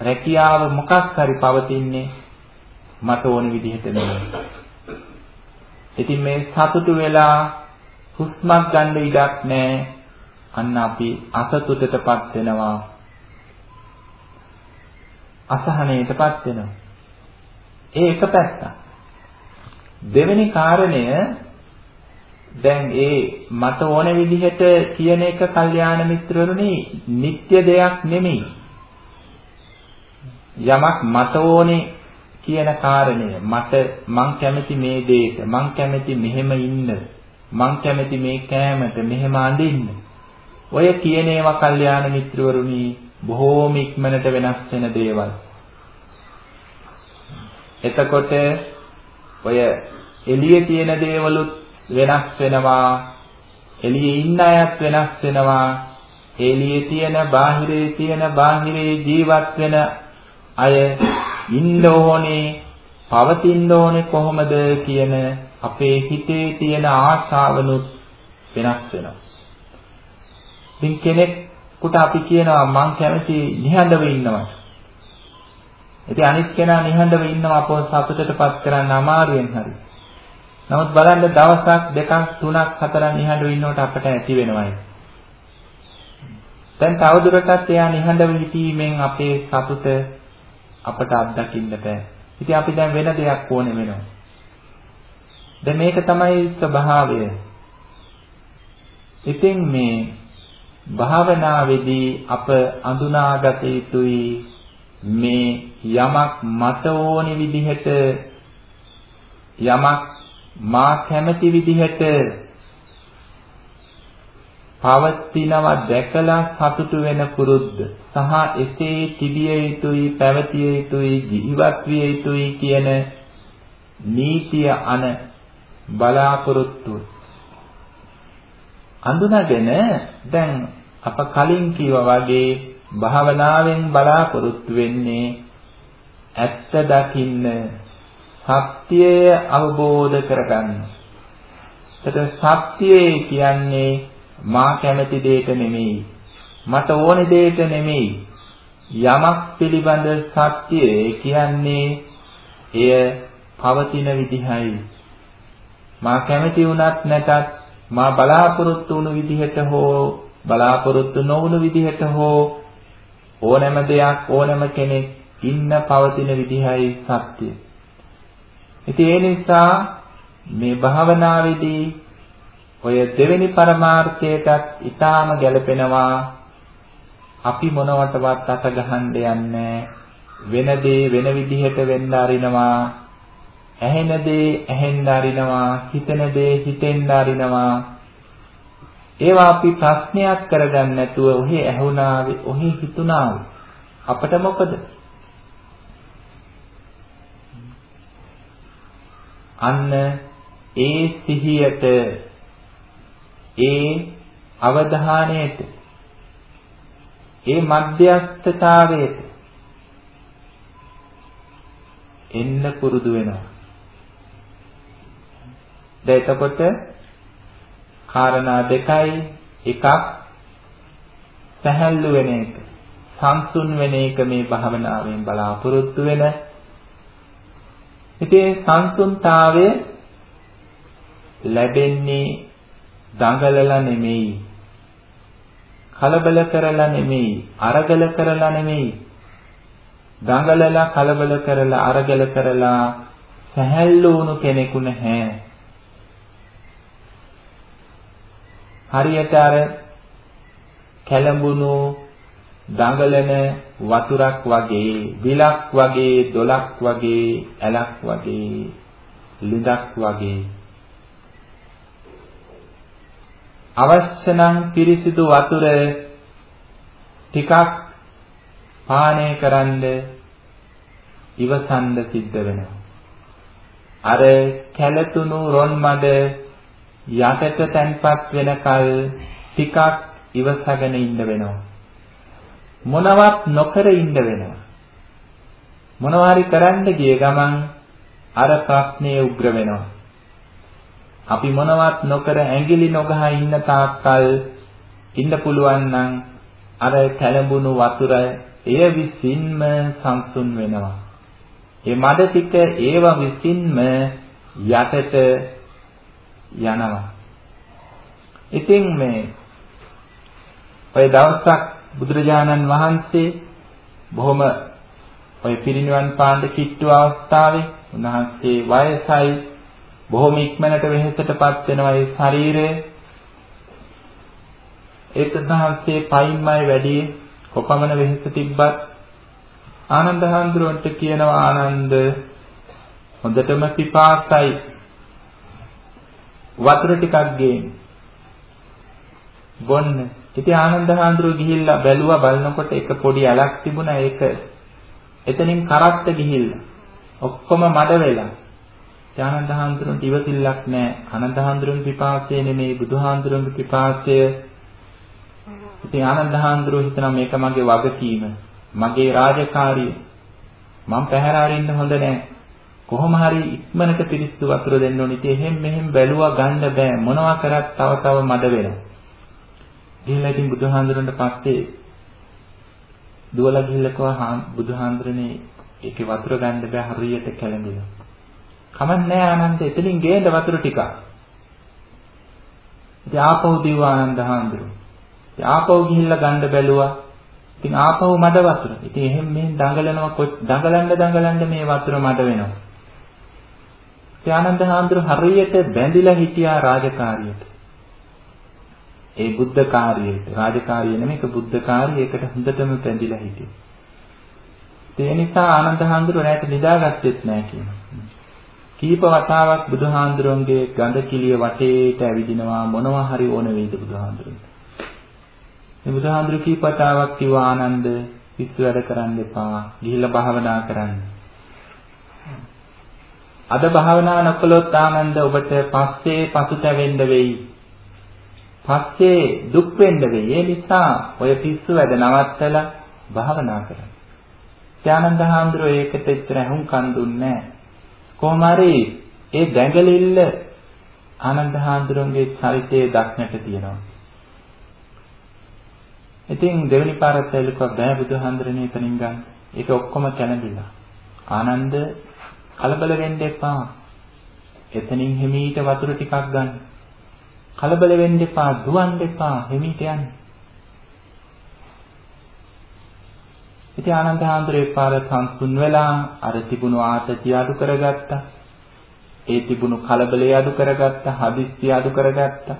රැකියාව මොකක් හරි පවතින්නේ මට ඕන විදිහට නෙමෙයි. ඉතින් මේ සතුටු වෙලා හුස්මක් ගන්න ඉඩක් නැහැ. අන්න අපි අසතුටටපත් වෙනවා. අසහනයටපත් වෙනවා. ඒ එක පැත්තක්. දෙවෙනි කාරණය දැන් ඒ මට ඕන විදිහට කියන එක කල්යාණ මිත්‍රවරුනි නিত্য දෙයක් නෙමෙයි. යමක් මට ඕනේ කියන කාරණය මට මං කැමති මේ දෙයට මං කැමති මෙහෙම ඉන්න මං කැමති මේ කෑමට මෙහෙම අඳින්න ඔය කියන ඒවා කල්යාණ මිත්‍රවරුනි බොහෝම ඉක්මනට වෙනස් වෙන දේවල්. එතකොට ඔය එළියේ තියෙන දේවලුත් වෙනස් වෙනවා. එළියේ ඉන්න අයත් වෙනස් වෙනවා. එළියේ තියෙන බාහිරේ තියෙන බාහිරේ ජීවත් වෙන අය ඉන්න ඕනේ පවතින්න ඕනේ කොහොමද කියන අපේ හිතේ තියෙන ආශාවනුත් වෙනස් වෙනවා. ඉතින් කෙනෙක් කුට අපි කියනවා මං කැමති නිහඬව ඉන්නවා. ඉතින් අනිත් කෙනා නිහඬව ඉන්නවා අපව සතුටටපත් කරන්න අමාරුවෙන් හරි. නමුත් බලන්න දවසක් දෙකක් තුනක් හතරක් නිහඬව ඉන්නකොට අපට ඇති වෙනවයි. දැන් තවදුරටත් එයා නිහඬව සිටීමෙන් අපේ සතුට අපට අත්දකින්න බෑ. ඉතින් අපි දැන් වෙන දෙයක් ඕනේ වෙනවා. දැන් මේක තමයි ස්වභාවය. ඉතින් මේ භාවනාවේදී අප අඳුනාගත යුතුයි. මේ යමක් මට ඕනි විදිහට යමක් මා කැමති විදිහට පවතිනවා දැකලා සතුටු වෙන පුරුද්ද සහ එසේ තිබිය යුතුයි පැවතිය යුතුයි ජීවත් විය යුතුයි කියන නීතිය අන බලාපොරොත්තු අඳුනගෙන දැන් අප කලින් කිව්වා වගේ භාවනාවෙන් බලාපොරොත්තු වෙන්නේ ඇත්ත දකින්න සත්‍යය අවබෝධ කරගන්න. එතකොට සත්‍යය කියන්නේ මා කැමති දෙයක නෙමෙයි. මට ඕන දෙයක නෙමෙයි. යමක් පිළිබඳ සත්‍යය කියන්නේ එය පවතින විදිහයි. මා කැමති වුණත් නැතත් මා බලාපොරොත්තු වුණු විදිහට හෝ බලාපොරොත්තු නොවුණු විදිහට හෝ ඕනෑම දෙයක් ඕනෑම කෙනෙක් ඉන්න පවතින විදිහයි සත්‍ය. ඉතින් ඒ නිසා මේ භාවනාවේදී ඔය දෙවෙනි පරමාර්ථයටත් ඊටාම ගැලපෙනවා අපි මොනවටවත් අත ගහන්න යන්නේ වෙන දේ වෙන විදිහට වෙන්න අරිනවා ඇහෙන දේ ඇහෙන්න අරිනවා, හිතෙන දේ හිතෙන්න අරිනවා. ඒවා අපි ප්‍රශ්නයක් කරගන්න නැතුව ඔහි ඇහුණාවේ, ඔහි හිතුණාවේ. අපට මොකද? අන්න ඒ සිහියට ඒ අවධානයට ඒ මධ්‍යස්ථතාවයට එන්න පුරුදු වෙනවා. දැන් එතකොට කාරණා දෙකයි. එකක් සැහැල්ලු වෙන එක සංසුන් වෙන එක මේ භාවනාවෙන් බලාපොරොත්තු වෙන. ඉතින් සංසුන්තාවය ලැබෙන්නේ දඟලලා නෙමෙයි කලබල කරලා නෙමෙයි අරගල කරලා නෙමෙයි. දඟලලා කලබල කරලා අරගල කරලා සැහැල්ලු වුණු කෙනෙකු නැහැ. හරියට අර කැළඹුණු දඟලන වතුරක් වගේ විලක් වගේ දොලක් වගේ ඇලක් වගේ ලිඳක් වගේ අවශ්‍ය නම් පිරිසිදු වතුර ටිකක් පානය කරන්න ඉවසන්න සිද්ධ වෙනවා. අර කැළතුණු රොන් මඩ යටට තැන්පත් වෙනකල් ටිකක් ඉවසගෙන ඉන්න වෙනවා. මොනවත් නොකර ඉන්න වෙනවා. මොනවා හරි කරන්න ගිය ගමන් අර ප්‍රශ්නේ උග්‍ර වෙනවා. අපි මොනවත් නොකර ඇඟිලි නොගහ ඉන්න තාක්කල් ඉන්න පුළුවන් නම් අර කැළඹුණු වතුර එය විසින්ම සංසුන් වෙනවා. ඒ මඩ ටික ඒව විසින්ම යටට යනවා. ඉතින් මේ ඔය දවසක් බුදුරජාණන් වහන්සේ බොහොම ඔය පිරිනිවන් පාන්න කිට්ටු අවස්ථාවේ උන්වහන්සේ වයසයි බොහොම ඉක්මනට වෙහෙසටපත් වෙනවා ඒ ශරීරය. ඒක උන්වහන්සේ පයින්මයි වැඩි කොපමණ වෙහෙස තිබ්බත් ආනන්ද හඳුරන්ට කියනවා ආනන්ද හොඳටම පිපාසයි වතුර ටිකක් ගේන්න. බොන්න. ඉතින් ආනන්ද හාමුදුරුවෝ ගිහිල්ලා බැලුවා බලනකොට එක පොඩි ඇලක් තිබුණා ඒක. එතනින් කරත්ත ගිහිල්ලා. ඔක්කොම මඩ වෙලා. ආනන්ද හාමුදුරුවන්ට ඉවසිල්ලක් නැහැ ආනන්ද හාමුදුරුවන්ගේ පිපාසය නෙමෙයි බුදුහාමුදුරුවන්ගේ පිපාසය. ඉතින් ආනන්ද හාමුදුරුවෝ හිතනවා මේක මගේ වගකීම. මගේ රාජකාරිය. මම පැහැර අරින්න හොඳ නැහැ කොහොම හරි ඉක්මනට පිරිසිදු වතුර දෙන්න ඕනේ ඉතින් එහෙම මෙහෙම බැලුවා ගන්න බෑ මොනවා කරත් තව තව මඩ වෙනවා ගිහිල්ලා ඉතින් බුදුහාඳුරන්ට පස්සේ දුවලා ගිහිල්ලා කවා බුදුහාඳුරනේ ඒකේ වතුර ගන්න බෑ හරියට කැළඹිලා. කමක් නෑ ආනන්ද එතනින් ගේන්න වතුර ටික. ඉතින් ආපහු දිව්වා ආනන්ද හාමුදුරුවෝ. ඉතින් ආපහු ගිහිල්ලා ගන්න බැලුවා. ඉතින් ආපහු මඩ වතුර. ඉතින් එහෙම මෙහෙන් දඟලනවා දඟලන්න දඟලන්න මේ වතුර මඩ වෙනවා. ඉතින් ආනන්ද හාමුදුරුවෝ හරියට බැඳිලා හිටියා රාජකාරියට. ඒ බුද්ධ කාර්යයට රාජකාරිය නෙමෙයි ඒක බුද්ධ කාර්යයකට හොඳටම පැඳිලා හිටියේ. ඒ නිසා ආනන්ද හාමුදුරුවෝ රැට නිදාගත්තෙත් නෑ කියනවා. කීප වතාවක් බුදුහාඳුරන්ගේ ගඳ කිලිය වටේට ඇවිදිනවා මොනවා හරි ඕන වෙයිද බුදුහාඳුරන්ට. මේ බුදුහාඳුර කීප වතාවක් කිව්වා ආනන්ද පිස්සු වැඩ කරන්න එපා. ගිහිල්ලා භාවනා කරන්න. අද භාවනා නොකළොත් ආනන්ද ඔබට පස්සේ පසුතැවෙන්න වෙයි. පස්සේ දුක් වෙන්න වෙයි. ඒ නිසා ඔය පිස්සු වැඩ නවත්තලා භාවනා කරන්න. ත්‍යානන්ද හාමුදුරුවෝ ඒකට ඉතර අහුම්කන් දුන්නේ නැහැ. කොහොම හරි ඒ දැඟලිල්ල ආනන්ද හාමුදුරුවන්ගේ චරිතයේ දක්නට තියෙනවා. ඉතින් දෙවෙනි පාරත් ඇවිල්ලා බෑ බුදුහාමුදුරනේ එතනින් ගන්න. ඒක ඔක්කොම කැළඹිලා. ආනන්ද කලබල වෙන්න එපා. එතනින් හිමීට වතුර ටිකක් ගන්න. කලබල වෙන්න එපා, දුවන්න එපා, හිමීට යන්න. ඉතින් ආනන්ද හාමුදුරේ පාර සංසුන් වෙලා අර තිබුණු ආතතිය අඩු කරගත්තා. ඒ තිබුණු කලබලය අඩු කරගත්තා, හදිස්සිය අඩු කරගත්තා.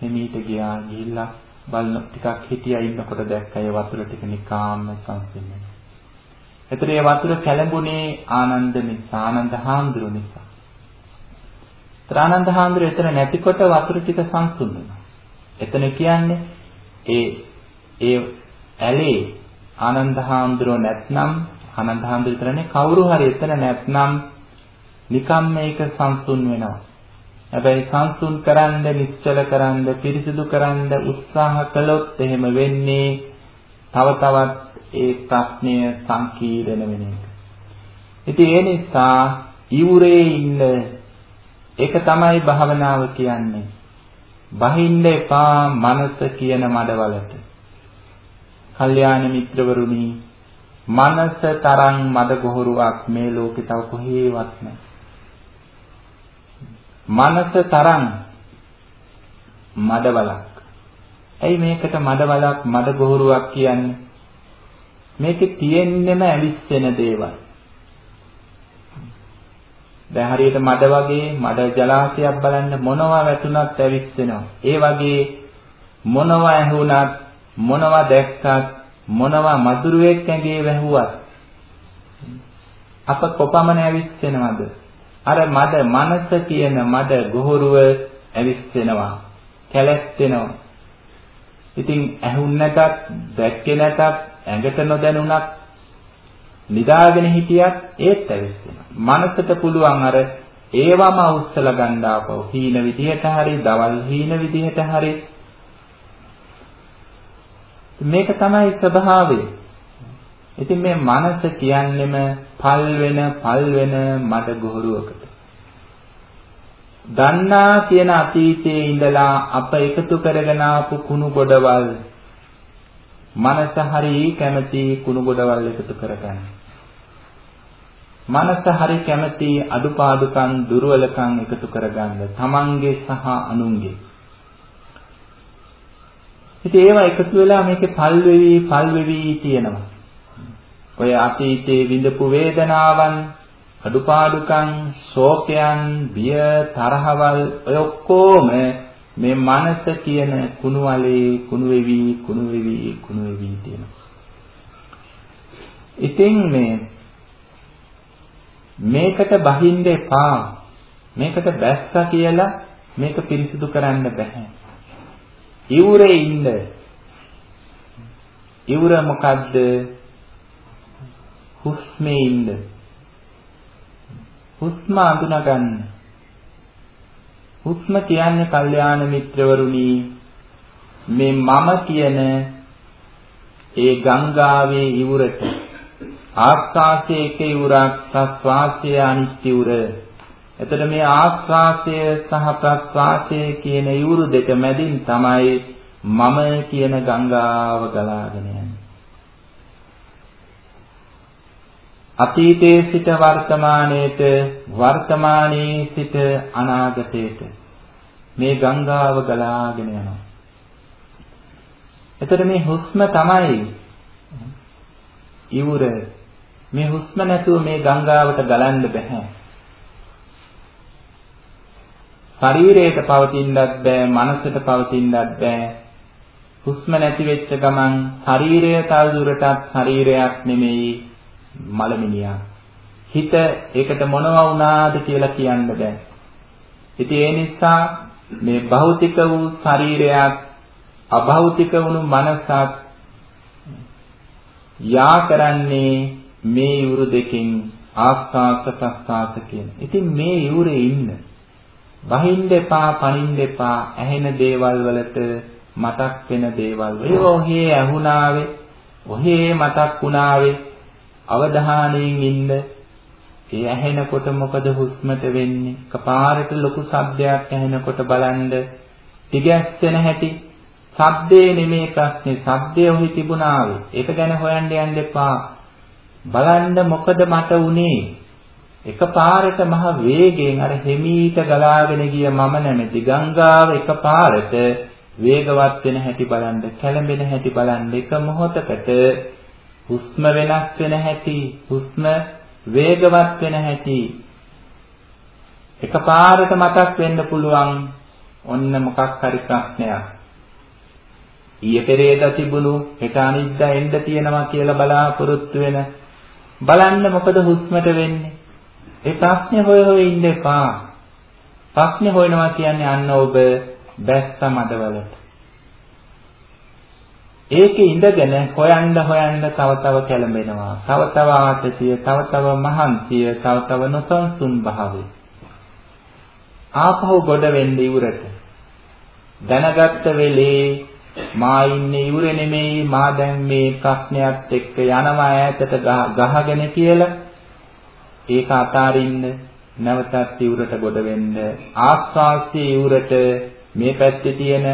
හිමීට ගියා ගිහිල්ලා බලන ටිකක් හිටියා ඉන්නකොට දැක්කය වතුර ටික නිකාම්ම සංසිඳෙනවා. එතන ඒ වතුර කැළඹුණේ ආනන්ද නිසා ආනන්ද හාමුදුරුව නිසා. ආනන්ද හාමුදුරුව එතන නැතිකොට වතුර ටික සංසුන් වෙනවා. එතන කියන්නේ ඒ ඒ ඇලේ ආනන්ද හාමුදුරුව නැත්නම් ආනන්ද හාමුදුරුව විතරනේ කවුරු හරි එතන නැත්නම් නිකම් මේක සංසුන් වෙනවා. හැබැයි සංසුන් කරන්න, නිශ්චල කරන්න, පිරිසිදු කරන්න උත්සාහ කළොත් එහෙම වෙන්නේ තව තවත් ඒ ප්‍රශ්නය සංකීර්ණ වෙන එක. ඉතින් ඒ නිසා ඉවුරේ ඉන්න ඒක තමයි භාවනාව කියන්නේ. බහින්න එපා මනස කියන මඩවලට. කල්යාණ මිත්‍රවරුනි මනස තරම් මද ගොහරුවක් මේ ලෝකේ තව කොහේවත් නැහැ. මනස තරම් මඩවලක්. ඇයි මේකට මඩවලක් මඩ ගොහරුවක් කියන්නේ? මේකේ තියෙන්නෙම ඇවිස්සෙන දේවල්. දැන් හරියට මඩ වගේ මඩ ජලාශයක් බලන්න මොනවා වැටුණත් ඇවිස්සෙනවා. ඒ වගේ මොනවා ඇහුණත් මොනවා දැක්කත් මොනවා මధుරයක් ඇඟේ වැහුවත් අප කොපමණ ඇවිස්සෙනවද? අර මඩ මනස කියන මඩ ගොහරුව ඇවිස්සෙනවා. කැලැස්සෙනවා. ඉතින් ඇහුන් නැතත් දැක්කේ නැතත් ඇඟට නොදැනුණත් නිදාගෙන හිටියත් ඒත් ඇවිස්සෙනවා. මනසට පුළුවන් අර ඒවම උස්සල ගන්න ආපහු හීන විදිහට හරි දවල් හීන විදිහට හරි මේක තමයි ස්වභාවය. ඉතින් මේ මනස කියන්නෙම පල් වෙන පල් වෙන මඩ ගොහරුවකට. දන්නා කියන අතීතයේ ඉඳලා අප එකතු කරගෙන ආපු කුණු ගොඩවල් මනස හරි කැමති කුණු ගොඩවල් එකතු කරගන්න. මනස හරි කැමති අඩුපාඩුකම් දුර්වලකම් එකතු කරගන්න. තමන්ගේ සහ අනුන්ගේ. ඉතින් ඒවා එකතු වෙලා මේකේ පල් වෙවි පල් වෙවි තියෙනවා. ඔය අතීතයේ විඳපු වේදනාවන් අඩුපාඩුකම් ශෝකයන් බිය තරහවල් ඔය ඔක්කොම මේ මනස කියන කුණු වලේ කුණු වෙවි කුණු වෙවි කුණු වෙවි තියෙනවා. ඉතින් මේ මේකට බහින්න එපා. මේකට බැස්සා කියලා මේක පිරිසිදු කරන්න බෑ. ඉවුරේ ඉන්න. ඉවුර මොකද්ද? හුස්මේ ඉන්න. හුස්ම අඳුනා ගන්න. හුස්ම කියන්නේ කල්යාණ මිත්‍රවරුනි මේ මම කියන ඒ ගංගාවේ ඉවුරට ආස්වාසයේ එක ඉවුරක් ප්‍රස්වාසයේ අනිත් ඉවුර. එතකොට මේ ආස්වාසය සහ ප්‍රස්වාසය කියන ඉවුරු දෙක මැදින් තමයි මම කියන ගංගාව ගලාගෙන යන්නේ. අතීතයේ සිට වර්තමානයේට වර්තමානයේ සිට අනාගතයට මේ ගංගාව ගලාගෙන යනවා. එතකොට මේ හුස්ම තමයි ඉවුර මේ හුස්ම නැතුව මේ ගංගාවට ගලන්න බෑ. ශරීරයට පවතින්නත් බෑ, මනසට පවතින්නත් බෑ. හුස්ම නැති වෙච්ච ගමන් ශරීරය තවදුරටත් ශරීරයක් නෙමෙයි මලමිනියා. හිත ඒකට මොනවා වුණාද කියලා කියන්න බෑ. ඉතින් ඒ නිසා මේ භෞතික වූ ශරීරයක් අභෞතික වුණු මනසක් යා කරන්නේ මේ යුරු දෙකෙන් ආස්වාස ප්‍රස්වාස කියන. ඉතින් මේ යුරේ ඉන්න. බහින්න එපා, පනින්න එපා, ඇහෙන දේවල් වලට මතක් වෙන දේවල්. ඒ ඔහේ ඇහුණාවේ, ඔහේ මතක් වුණාවේ අවධානයෙන් ඉන්න. ඒ ඇහෙනකොට මොකද හුස්මට වෙන්නේ? කපාරට ලොකු ශබ්දයක් ඇහෙනකොට බලන්න තිගැස්සෙන හැටි. ශබ්දේ නෙමේ ප්‍රශ්නේ. ශබ්දේ ඔහි තිබුණාවේ. ඒක ගැන හොයන්න යන්න එපා. බලන්න මොකද මට උනේ? එකපාරට මහ වේගයෙන් අර හිමීට ගලාගෙන ගිය මම නැමැති ගංගාව එකපාරට වේගවත් වෙන හැටි බලන්න, කැළඹෙන හැටි බලන්න එක මොහොතකට හුස්ම වෙනස් වෙන හැටි, හුස්ම වේගවත් වෙන හැටි එකපාරට මතක් වෙන්න පුළුවන් ඔන්න මොකක් හරි ප්‍රශ්නයක්. ඊයේ පෙරේද තිබුණු හෙට අනිද්දා එන්න තියෙනවා කියලා බලාපොරොත්තු වෙන බලන්න මොකද හුස්මට වෙන්නේ? ඒ ප්‍රශ්නේ හොය හොය ඉන්න එපා. ප්‍රශ්නේ හොයනවා කියන්නේ අන්න ඔබ බැස්ස මඩවලට. ඒකේ ඉඳගෙන හොයන්න හොයන්න තව තව කැළඹෙනවා. තව තව ආතතිය, තව තව මහන්සිය, තව තව නොසන්සුන් භාවය. ආපහු ගොඩ වෙන්න ඉවරට. දැනගත්ත වෙලේ මා ඉන්නේ ඉවුරේ නෙමෙයි මා දැන් මේ ප්‍රශ්නයත් එක්ක යනවා ඈතට ගහගෙන කියලා ඒක අතාරින්න නැවතත් ඉවුරට ගොඩ වෙන්න ආස්වාස්යේ ඉවුරට මේ පැත්තේ තියෙන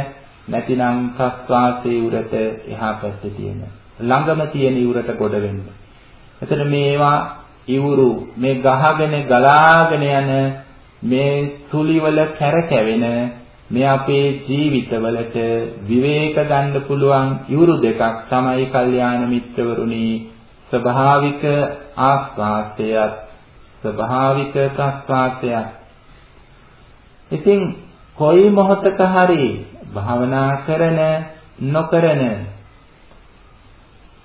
නැතිනම් ප්‍රස්වාසයේ ඉවුරට එහා පැත්තේ තියෙන ළඟම තියෙන ඉවුරට ගොඩ වෙන්න. එතන මේවා ඉවුරු මේ ගහගෙන ගලාගෙන යන මේ සුලිවල කැරකැවෙන මේ අපේ ජීවිතවලට විවේක ගන්න පුළුවන් යුරු දෙකක් තමයි කල්යාණ මිත්‍රවරුනි ස්වභාවික ආස්වාදයත් ස්වභාවික ප්‍රස්වාදයත් ඉතින් කොයි මොහතක හරි භාවනා කරන නොකරන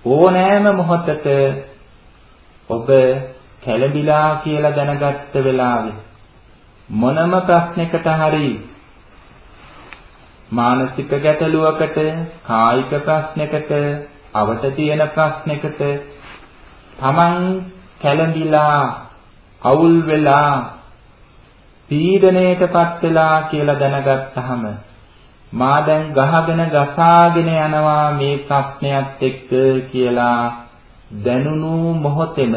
ඕනෑම මොහතක ඔබ කැළඹිලා කියලා දැනගත්ත වෙලාවේ මොනම ප්‍රශ්නයකට හරි මානසික ගැටලුවකට, කායික ප්‍රශ්නයකට, අවට තියෙන ප්‍රශ්නයකට තමන් කැළඹිලා, අවුල් වෙලා, පීඩණයටපත් වෙලා කියලා දැනගත්තාම මා දැන් ගහගෙන ගසාගෙන යනවා මේ ප්‍රශ්නයත් එක්ක කියලා දැනුණු මොහොතේම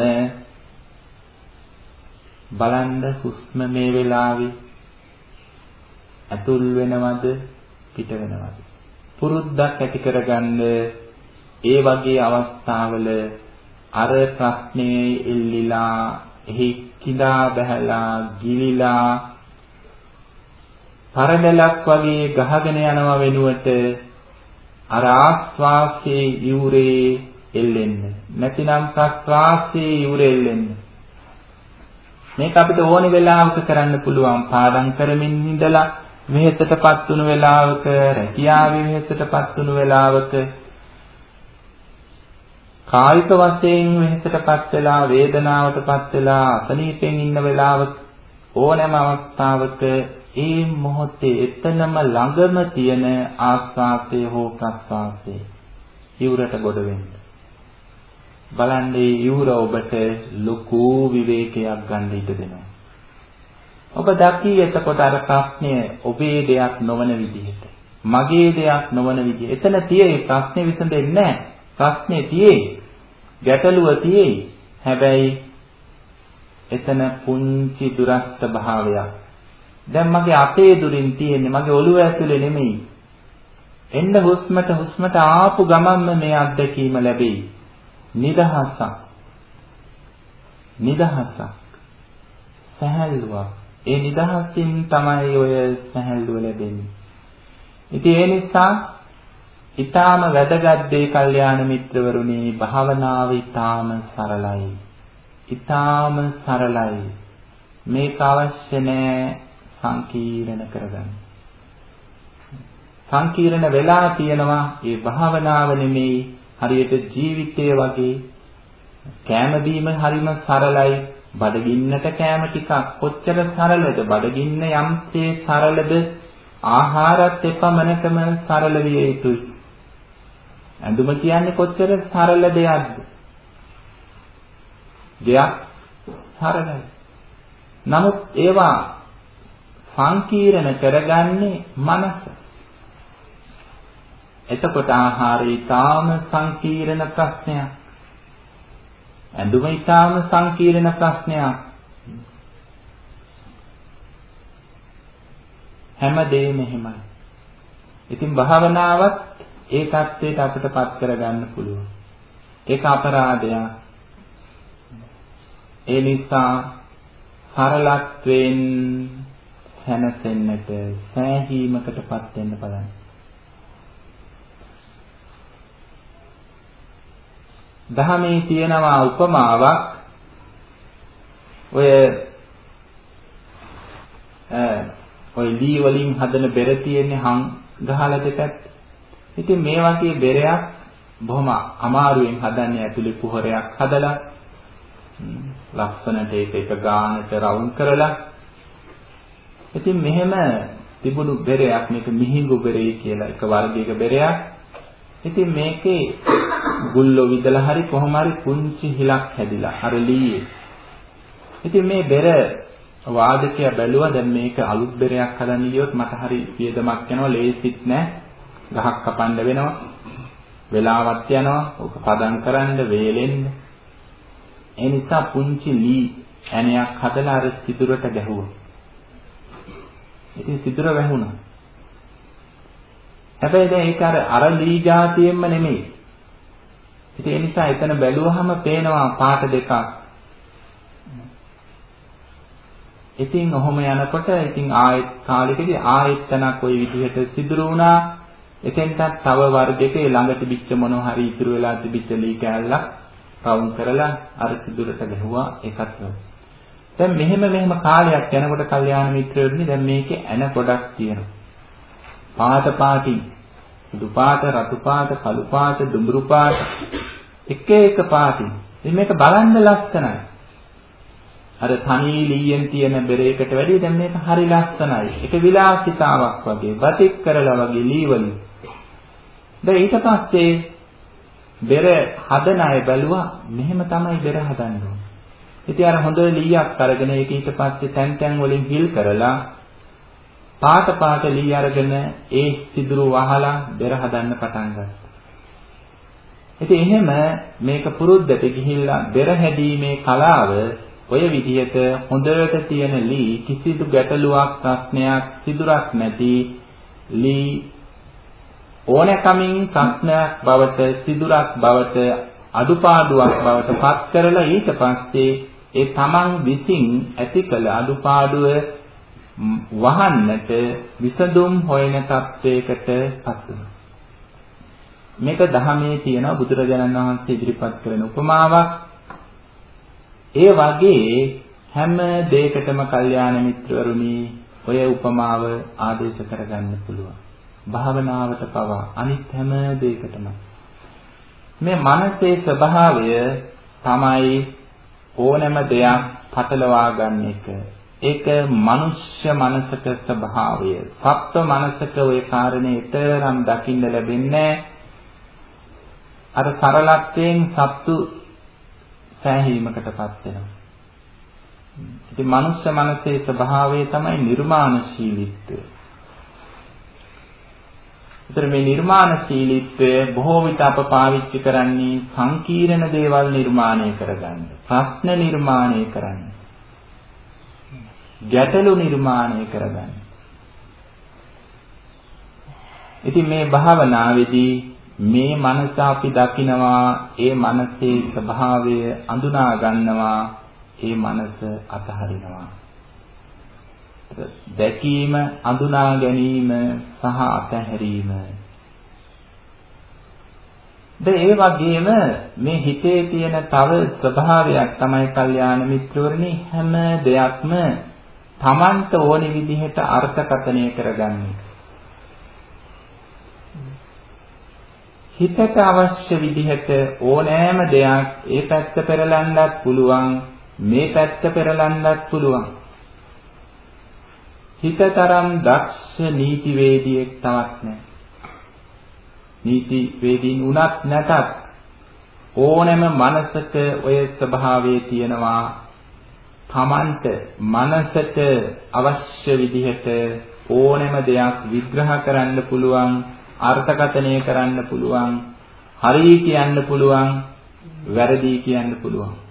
බලන්න හුස්ම මේ වෙලාවේ ඇතුල් වෙනවද පිට වෙනවද? පුරුද්දක් ඇති කරගන්න ඒ වගේ අවස්ථාවල අර ප්‍රශ්නේ එල්ලිලා එහි කිඳා බහැලා ගිලිලා පරදලක් වගේ ගහගෙන යනව වෙනුවට අර ආස්වාස්යේ යූරේ එල්ලෙන්න. නැතිනම් ප්‍රස්වාස්යේ යූරේ එල්ලෙන්න. මේක අපිට ඕනි වෙලාවක කරන්න පුළුවන්. පාඩම් කරමින් ඉඳලා වෙහෙසටපත් වුණු වෙලාවක රැකියාවේ වෙහෙසටපත් වුණු වෙලාවක කායික වශයෙන් වෙහෙසටපත් වෙලා වේදනාවටපත් වෙලා අසනීපෙන් ඉන්න වෙලාවක ඕනෑම අවස්ථාවක ඒ මොහොතේ එතනම ළඟම තියෙන ආස්වාසය හෝ ප්‍රස්වාසය ඉවුරට ගොඩ වෙන්න බලන්නේ ඉවුර ඔබට ලොකු විවේකයක් ගන්න ඉඩ දෙනවා ඔබ දකි එතකොට අර ප්‍රශ්නය ඔබේ දෙයක් නොවන විදිහට. මගේ දෙයක් නොවන විදිහ. එතන තියෙයි ප්‍රශ්නේ විසඳෙන්නේ නැහැ. ප්‍රශ්නේ තියෙයි. ගැටලුව තියෙයි. හැබැයි එතන පුංචි දුරස්ත භාවයක්. දැන් මගේ අපේ දුරින් තියෙන්නේ මගේ ඔළුව ඇතුලේ නෙමෙයි. එන්න හුස්මට හුස්මට ආපු ගමන්ම මේ අත්දැකීම ලැබෙයි. නිදහසක්. නිදහසක්. සහැල්ලුවක්. ඒ නිදහසින් තමයි ඔය සැහැල්ලුව ලැබෙන්නේ. ඉතින් ඒ නිසා ඊටාම වැදගත් දේ කල්යාණ මිත්‍රවරුනි භාවනාව ඊටාම සරලයි. ඊටාම සරලයි. මේක අවශ්‍ය නැහැ සංකීර්ණ කරගන්න. සංකීර්ණ වෙලා තියෙනවා ඒ භාවනාව නෙමෙයි හරියට ජීවිතය වගේ කෑම බීම හරිම සරලයි. බඩගින්නට කෑම ටිකක් කොච්චර සරලද? බඩගින්න යම්සේ සරලද? ආහාරත් එපමණකම සරල විය යුතුයි. ඇඳුම කියන්නේ කොච්චර සරල දෙයක්ද? දෙයක් සරලයි. නමුත් ඒවා සංකීර්ණ කරගන්නේ මනස එතකොට ආහාරය ඊටාම සංකීර්ණ ප්‍රශ්නයක් ඇඳුම ඊටාම සංකීර්ණ ප්‍රශ්නයක්. හැමදේම එහෙමයි. ඉතින් භාවනාවත් ඒ தත්ත්වයට අපිටපත් කරගන්න පුළුවන්. ඒක අපරාධයක්. ඒ නිසා සරලත්වෙන් හැනසෙන්නට සෑහීමකටපත් වෙන්න බලන්න. දහමේ තියෙනවා උපමාවක් ඔය ඔය දී වලින් හදන බෙර තියෙන්නේ හං ගහලා දෙපැත්ත. ඉතින් මේ වගේ බෙරයක් බොහොම අමාරුවෙන් හදන්නේ ඇතුලේ කුහරයක් හදලා ලස්සනට ඒක එක ගානට රවුම් කරලා ඉතින් මෙහෙම තිබුණු බෙරයක් මේක මිහිඟු බෙරේ කියලා එක වර්ගයක බෙරයක්. ඉතින් මේකේ ගුල්ලෝ විදලා හරි කොහොම හරි පුංචි හිලක් හැදිලා අර ලීයේ. ඉතින් මේ බෙර වාදකයා බැලුවා දැන් මේක අලුත් බෙරයක් හදන්න ගියොත් මට හරි පියදමක් යනවා ලේසිත් නෑ. ගහක් කපන්න වෙනවා. වෙලාවක් යනවා. ඕක පදම් කරන්න වේලෙන්න. ඒ නිසා පුංචි ලී ඇණයක් හදලා අර සිදුරට ගැහුවා. ඉතින් සිදුර වැහුණා. හැබැයි දැන් ඒක අර අරලී જાතියෙන්ම නෙමෙයි. ඉතින් ඒ නිසා එතන බැලුවහම පේනවා පාට දෙකක්. ඉතින් ඔහොම යනකොට ඉතින් ආයෙත් කාලෙකදී ආයෙත් තනක් ওই විදිහට සිදුරු වුණා. එතෙන්ටත් තව වර්ගයක ළඟ තිබිච්ච මොනව හරි ඉතුරු වෙලා තිබිච්ච ලී කෑල්ලක් රවුම් කරලා අර සිදුරට ගැහුවා එකත් නෝ. දැන් මෙහෙම මෙහෙම කාලයක් යනකොට කල්යාණ මිත්‍රයෝනි දැන් මේකේ ඇන ගොඩක් තියෙනවා. පාට පාටින් සුදු පාට, රතු පාට, කළු පාට, දුඹුරු පාට එක එක පාටින්. ඉතින් මේක බලන්න ලස්සනයි. අර තනී ලීයෙන් තියෙන බෙරේකට වැඩිය දැන් මේක හරි ලස්සනයි. ඒක විලාසිතාවක් වගේ, බතික් කරලා වගේ ලීවලින්. දැන් ඊට පස්සේ බෙර හදන අය බැලුවා මෙහෙම තමයි බෙර හදන්න ඕනේ. ඉතින් අර හොඳ ලීයක් අරගෙන ඒක ඊට පස්සේ තැන් තැන් වලින් හිල් කරලා පාට පාට ලී අරගෙන ඒ සිදුරු වහලා බෙර හදන්න පටන් ගත්තා. ඉතින් එහෙම මේක පුරුද්දට ගිහිල්ලා බෙර හැදීමේ කලාව ඔය විදිහට හොඳට තියෙන ලී කිසිදු ගැටලුවක් ප්‍රශ්නයක් සිදුරක් නැති ලී ඕනෑකමින් ප්‍රශ්නයක් බවට සිදුරක් බවට අඩුපාඩුවක් බවට පත් කරලා ඊට පස්සේ ඒ තමන් විසින් ඇති කළ අඩුපාඩුව වහන්නට විසඳුම් හොයන තත්වයකට පත් වෙනවා. මේක දහමේ තියෙන බුදුරජාණන් වහන්සේ ඉදිරිපත් කරන උපමාවක්. ඒ වගේ හැම දෙයකටම කල්යාණ මිත්‍රවරුනි ඔය උපමාව ආදේශ කරගන්න පුළුවන්. භාවනාවට පවා අනිත් හැම දෙයකටම මේ මනසේ ස්වභාවය තමයි ඕනෑම දෙයක් පටලවා ගන්න එක. ඒක මනුෂ්‍ය මනසක ස්වභාවය. සත්ව මනසක ওই කාරණේ ඊතරම් දකින්න ලැබෙන්නේ අර සරලත්වයෙන් සත්තු සෑහීමකටපත් වෙනවා. ඉතින් මනුෂ්‍ය මනසේ ස්වභාවය තමයි නිර්මාණශීලීත්වය. ඒතර මේ නිර්මාණශීලීත්වය බොහෝ විට අප පාවිච්චි කරන්නේ සංකීර්ණ දේවල් නිර්මාණය කරගන්න. ප්‍රශ්න නිර්මාණය කරන්න. ගැටලු නිර්මාණය කරගන්න. ඉතින් මේ භාවනාවේදී මේ මනස අපි දකිනවා ඒ මනසේ ස්වභාවය අඳුනා ගන්නවා ඒ මනස අතහරිනවා දැකීම අඳුනා ගැනීම සහ අතහැරීම. ද ඒ වගේම මේ හිතේ තියෙන තව ස්වභාවයක් තමයි කල්යාණ මිත්‍රවරණි හැම දෙයක්ම Tamanට ඕන විදිහට අර්ථකථනය කරගන්නේ. හිතට අවශ්‍ය විදිහට ඕනෑම දෙයක් ඒ පැත්ත පෙරලන්නත් පුළුවන් මේ පැත්ත පෙරලන්නත් පුළුවන්. හිතතරම් දක්ෂ නීතිවේදියෙක් තවත් නැහැ. නීතිවේදීන් උනත් නැතත් ඕනෑම මනසක ඔය ස්වභාවයේ තියෙනවා තමන්ට මනසට අවශ්‍ය විදිහට ඕනෑම දෙයක් විග්‍රහ කරන්න පුළුවන් අර්ථකථනය කරන්න පුළුවන් හරි කියන්න පුළුවන් වැරදි කියන්න පුළුවන්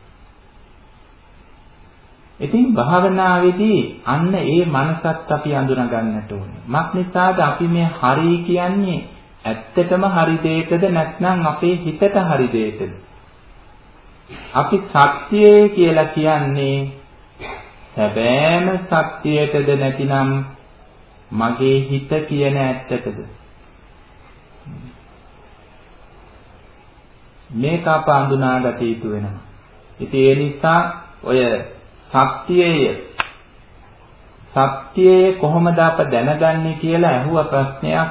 ඉතින් භාවනාවේදී අන්න ඒ මනසත් අපි අඳුනා ගන්නට ඕනේ. මක් නිසාද අපි මේ හරි කියන්නේ ඇත්තටම හරි දෙයකද නැත්නම් අපේ හිතට හරි දෙයකද? අපි සත්‍යය කියලා කියන්නේ සැබෑම සත්‍යයටද නැතිනම් මගේ හිත කියන ඇත්තටද? මේක අප අඳුනාගත යුතු වෙනවා. ඉතින් ඒ නිසා ඔය සත්‍යය සත්‍යය කොහොමද අප දැනගන්නේ කියලා ඇහුව ප්‍රශ්නයක්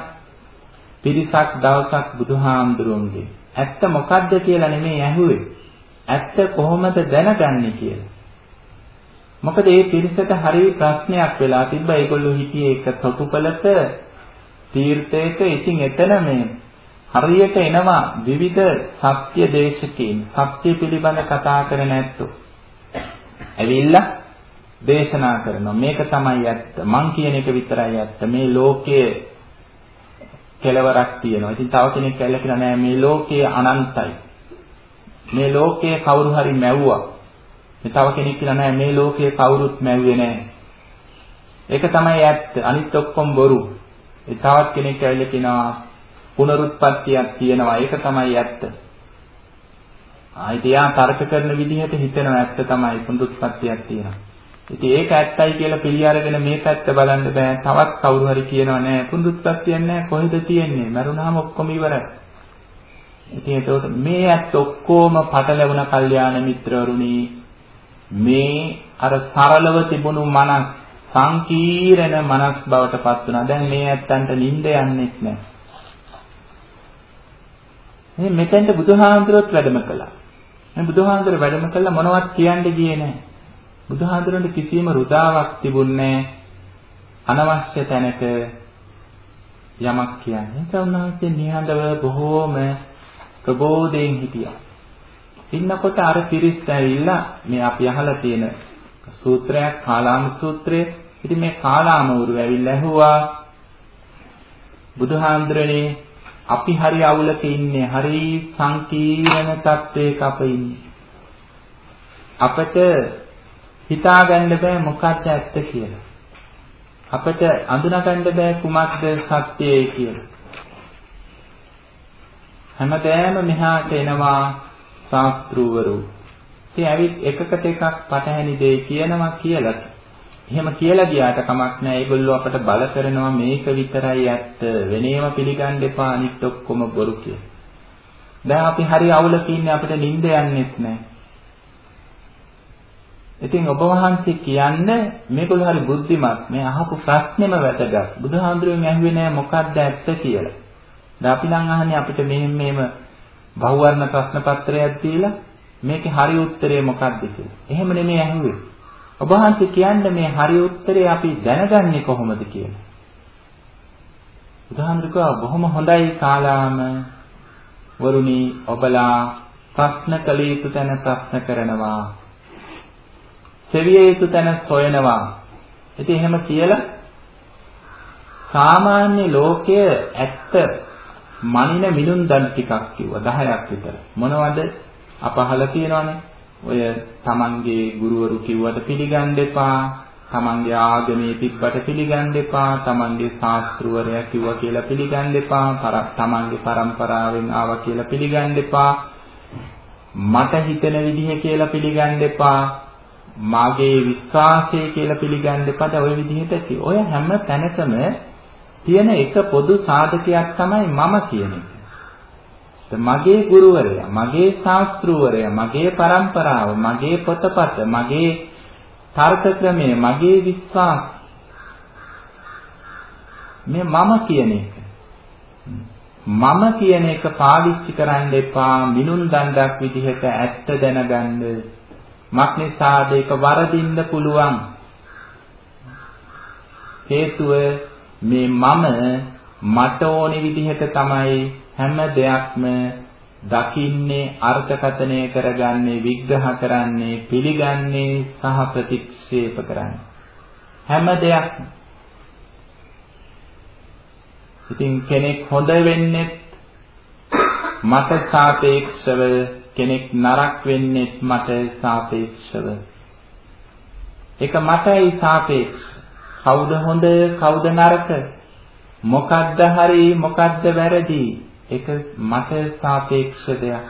පිරිසක් දවසක් බුදුහාමුදුරුවන්ගේ. ඇත්ත මොකද්ද කියලා නෙමෙයි ඇහුවේ. ඇත්ත කොහොමද දැනගන්නේ කියලා. මොකද මේ පිරිසට හරිය ප්‍රශ්නයක් වෙලා තිබ්බා. ඒගොල්ලෝ හිටියේ එක තොටුපළක තීර්ථයක. ඉතින් එතන මේ හරියට එනවා විවිධ සත්‍ය දේශකීන්. සත්‍ය පිළිබඳ කතා කරන ඇත්තෝ. ඇවිල්ලා දේශනා කරනවා. මේක තමයි ඇත්ත. මං කියන එක විතරයි ඇත්ත. මේ ලෝකයේ කෙලවරක් තියෙනවා. ඉතින් තව කෙනෙක් ඇවිල්ලා කියනවා නෑ මේ ලෝකයේ අනන්තයි. මේ ලෝකයේ කවුරු හරි මැව්වා. මේ තව කෙනෙක් කියලා නෑ මේ ලෝකයේ කවුරුත් මැව්වේ නෑ. ඒක තමයි ඇත්ත. අනිත් ඔක්කොම බොරු. ඒ තවත් කෙනෙක් ඇවිල්ලා කියනවා පුනරුත්පත්තියක් තියෙනවා. ඒක තමයි ඇත්ත. ආයිත් යා තර්ක කරන විදිහට හිතෙනවා ඇත්ත තමයි පුනරුත්පත්තියක් තියෙනවා. ඉතින් ඒක ඇත්තයි කියලා පිළි අරගෙන මේ පැත්ත බලන්න බෑ. තවත් කවුරු හරි කියනවා නෑ පුනරුත්පත්තියක් නෑ කොහෙද තියෙන්නේ? මරුණාම ඔක්කොම ඉවරයි. ඉතින් ඒකට මේ ඇත්ත ඔක්කොම පටලැවුණ කල්යාණ මිත්‍රවරුනි මේ අර සරලව තිබුණු මනස් සංකීර්ණ මනස් බවට පත් වුණා. දැන් මේ ඇත්තන්ට නිින්ද යන්නේත් නැහැ. මේ මෙතෙන්ට බුදුහාමුදුරුවෝත් වැඩම කළා. මේ බුදුහාමුදුරුවෝ වැඩම කළා මොනවත් කියන්න ගියේ නැහැ. බුදුහාමුදුරන්ට කිසිම රුදාවක් තිබුණේ අනවශ්‍ය තැනක යමක් කියන්නේ. ඒක උන්වහන්සේ නිහඬව බොහෝම ප්‍රබෝධයෙන් හිටියා. ඉන්නකොට අර පිරිස් ඇවිල්ලා මේ අපි අහලා තියෙන සූත්‍රයක් කාලාම සූත්‍රය. ඉතින් මේ කාලාම උරු ඇවිල්ලා ඇහුවා බුදුහාඳුරනේ අපි හරි අවුලක ඉන්නේ හරි සංකීර්ණ තත්වයක අප ඉන්නේ. අපට හිතාගන්න බෑ මොකක්ද ඇත්ත කියලා. අපට අඳුනගන්න බෑ කුමක්ද සත්‍යය කියලා. හැමදෑම මෙහාට එනවා ශාස්ත්‍රූවරු. ඉතින් ඇවිත් එකකට එකක් පටහැනි දෙය කියනවා කියලා. එහෙම කියලා ගියාට කමක් නැහැ. ඒගොල්ලෝ අපට බල කරනවා මේක විතරයි ඇත්ත. වෙනේම පිළිගන්න එපා අනිත් ඔක්කොම බොරු කියලා. දැන් අපි හරි අවුලක ඉන්නේ අපිට නිින්ද යන්නේත් නැහැ. ඉතින් ඔබ වහන්සේ කියන්නේ මේගොල්ලෝ හරි බුද්ධිමත්. මේ අහපු ප්‍රශ්නෙම වැදගත්. බුදුහාඳුරුවෙන් ඇහුවේ නෑ මොකක්ද ඇත්ත කියලා. දැන් අපි නම් අහන්නේ අපිට මෙහෙම මෙහෙම බහුවර්ණ ප්‍රශ්න පත්‍රයක් දීලා මේකේ හරි උත්තරේ මොකක්ද කියලා. එහෙම නෙමෙයි ඇහුවේ. ඔබ වහන්සේ කියන්නේ මේ හරි උත්තරේ අපි දැනගන්නේ කොහොමද කියලා. උදාහරණයක් බොහොම හොඳයි කාලාම වරුණි ඔබලා ප්‍රශ්න කළ යුතු තැන ප්‍රශ්න කරනවා. සෙවිය යුතු තැන සොයනවා. ඉතින් එහෙම කියලා සාමාන්‍ය ලෝකයේ ඇත්ත මනින මිනුම් දන් ටිකක් කිව්වා 10ක් විතර. මොනවද? අපහල තියනවනේ. ඔය තමන්ගේ ගුරුවරු කිව්වට පිළිගන්න එපා. තමන්ගේ ආගමේ තිබ්බට පිළිගන්න එපා. තමන්ගේ ශාස්ත්‍රවරයා කිව්වා කියලා පිළිගන්න එපා. තමන්ගේ પરම්පරාවෙන් ආවා කියලා පිළිගන්න එපා. මට හිතෙන විදිහ කියලා පිළිගන්න එපා. මාගේ විශ්වාසය කියලා පිළිගන්න එපා. ඔය විදිහට ඔය හැම තැනකම තියෙන එක පොදු සාධකයක් තමයි මම කියන එක. මගේ ගුරුවරයා, මගේ ශාස්ත්‍රූවරයා, මගේ પરම්පරාව, මගේ පොතපත, මගේ තර්ක ක්‍රමය, මගේ විශ්වාස මේ මම කියන එක. මම කියන එක පාවිච්චි කරන්න එපා මිනුන් දණ්ඩක් විදිහට ඇත්ත දැනගන්න. මක්නිසාද ඒක වරදින්න පුළුවන්. හේතුව මේ මම මට ඕනි විදිහට තමයි හැම දෙයක්ම දකින්නේ අර්ථකථනය කරගන්නේ විග්‍රහ කරන්නේ පිළිගන්නේ සහ ප්‍රතික්ෂේප කරන්නේ. හැම දෙයක්ම. ඉතින් කෙනෙක් හොඳ වෙන්නේ මට සාපේක්ෂව කෙනෙක් නරක වෙන්නේ මට සාපේක්ෂව. ඒක මටයි සාපේක්ෂ. කවුද හොඳ කවුද නරක? මොකද්ද හරි මොකද්ද වැරදි? ඒක මට සාපේක්ෂ දෙයක්.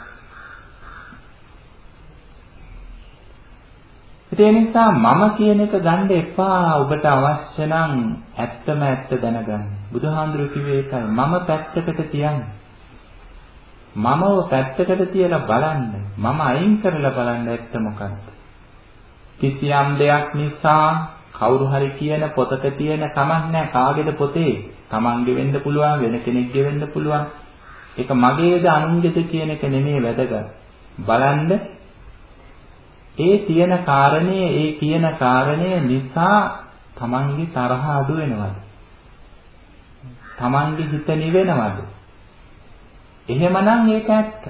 ඒ නිසා මම කියන එක ගන්න එපා. ඔබට අවශ්‍ය නම් ඇත්තම ඇත්ත දැනගන්න. බුදුහාඳුරු කිව්වේ ඒකයි. මම පැත්තකට තියන්න. මමව පැත්තකට තියලා බලන්න. මම අයින් කරලා බලන්න ඇත්ත මොකක්ද කිසියම් දෙයක් නිසා කවුරු හරි කියන පොතක තියෙන කමක් නැහැ. කාගේද පොතේ? තමන්ගේ වෙන්න පුළුවන් වෙන කෙනෙක්ගේ වෙන්න පුළුවන්. ඒක මගේද අනුන්ගේද කියන එක නෙමෙයි වැදගත් බලන්න ඒ තියෙන කාරණේ ඒ කියන කාරණය නිසා තමන්ගේ තරහ අඩු වෙනවද? තමන්ගේ හිත නිවෙනවද? එහෙමනම් ඒක ඇත්ත.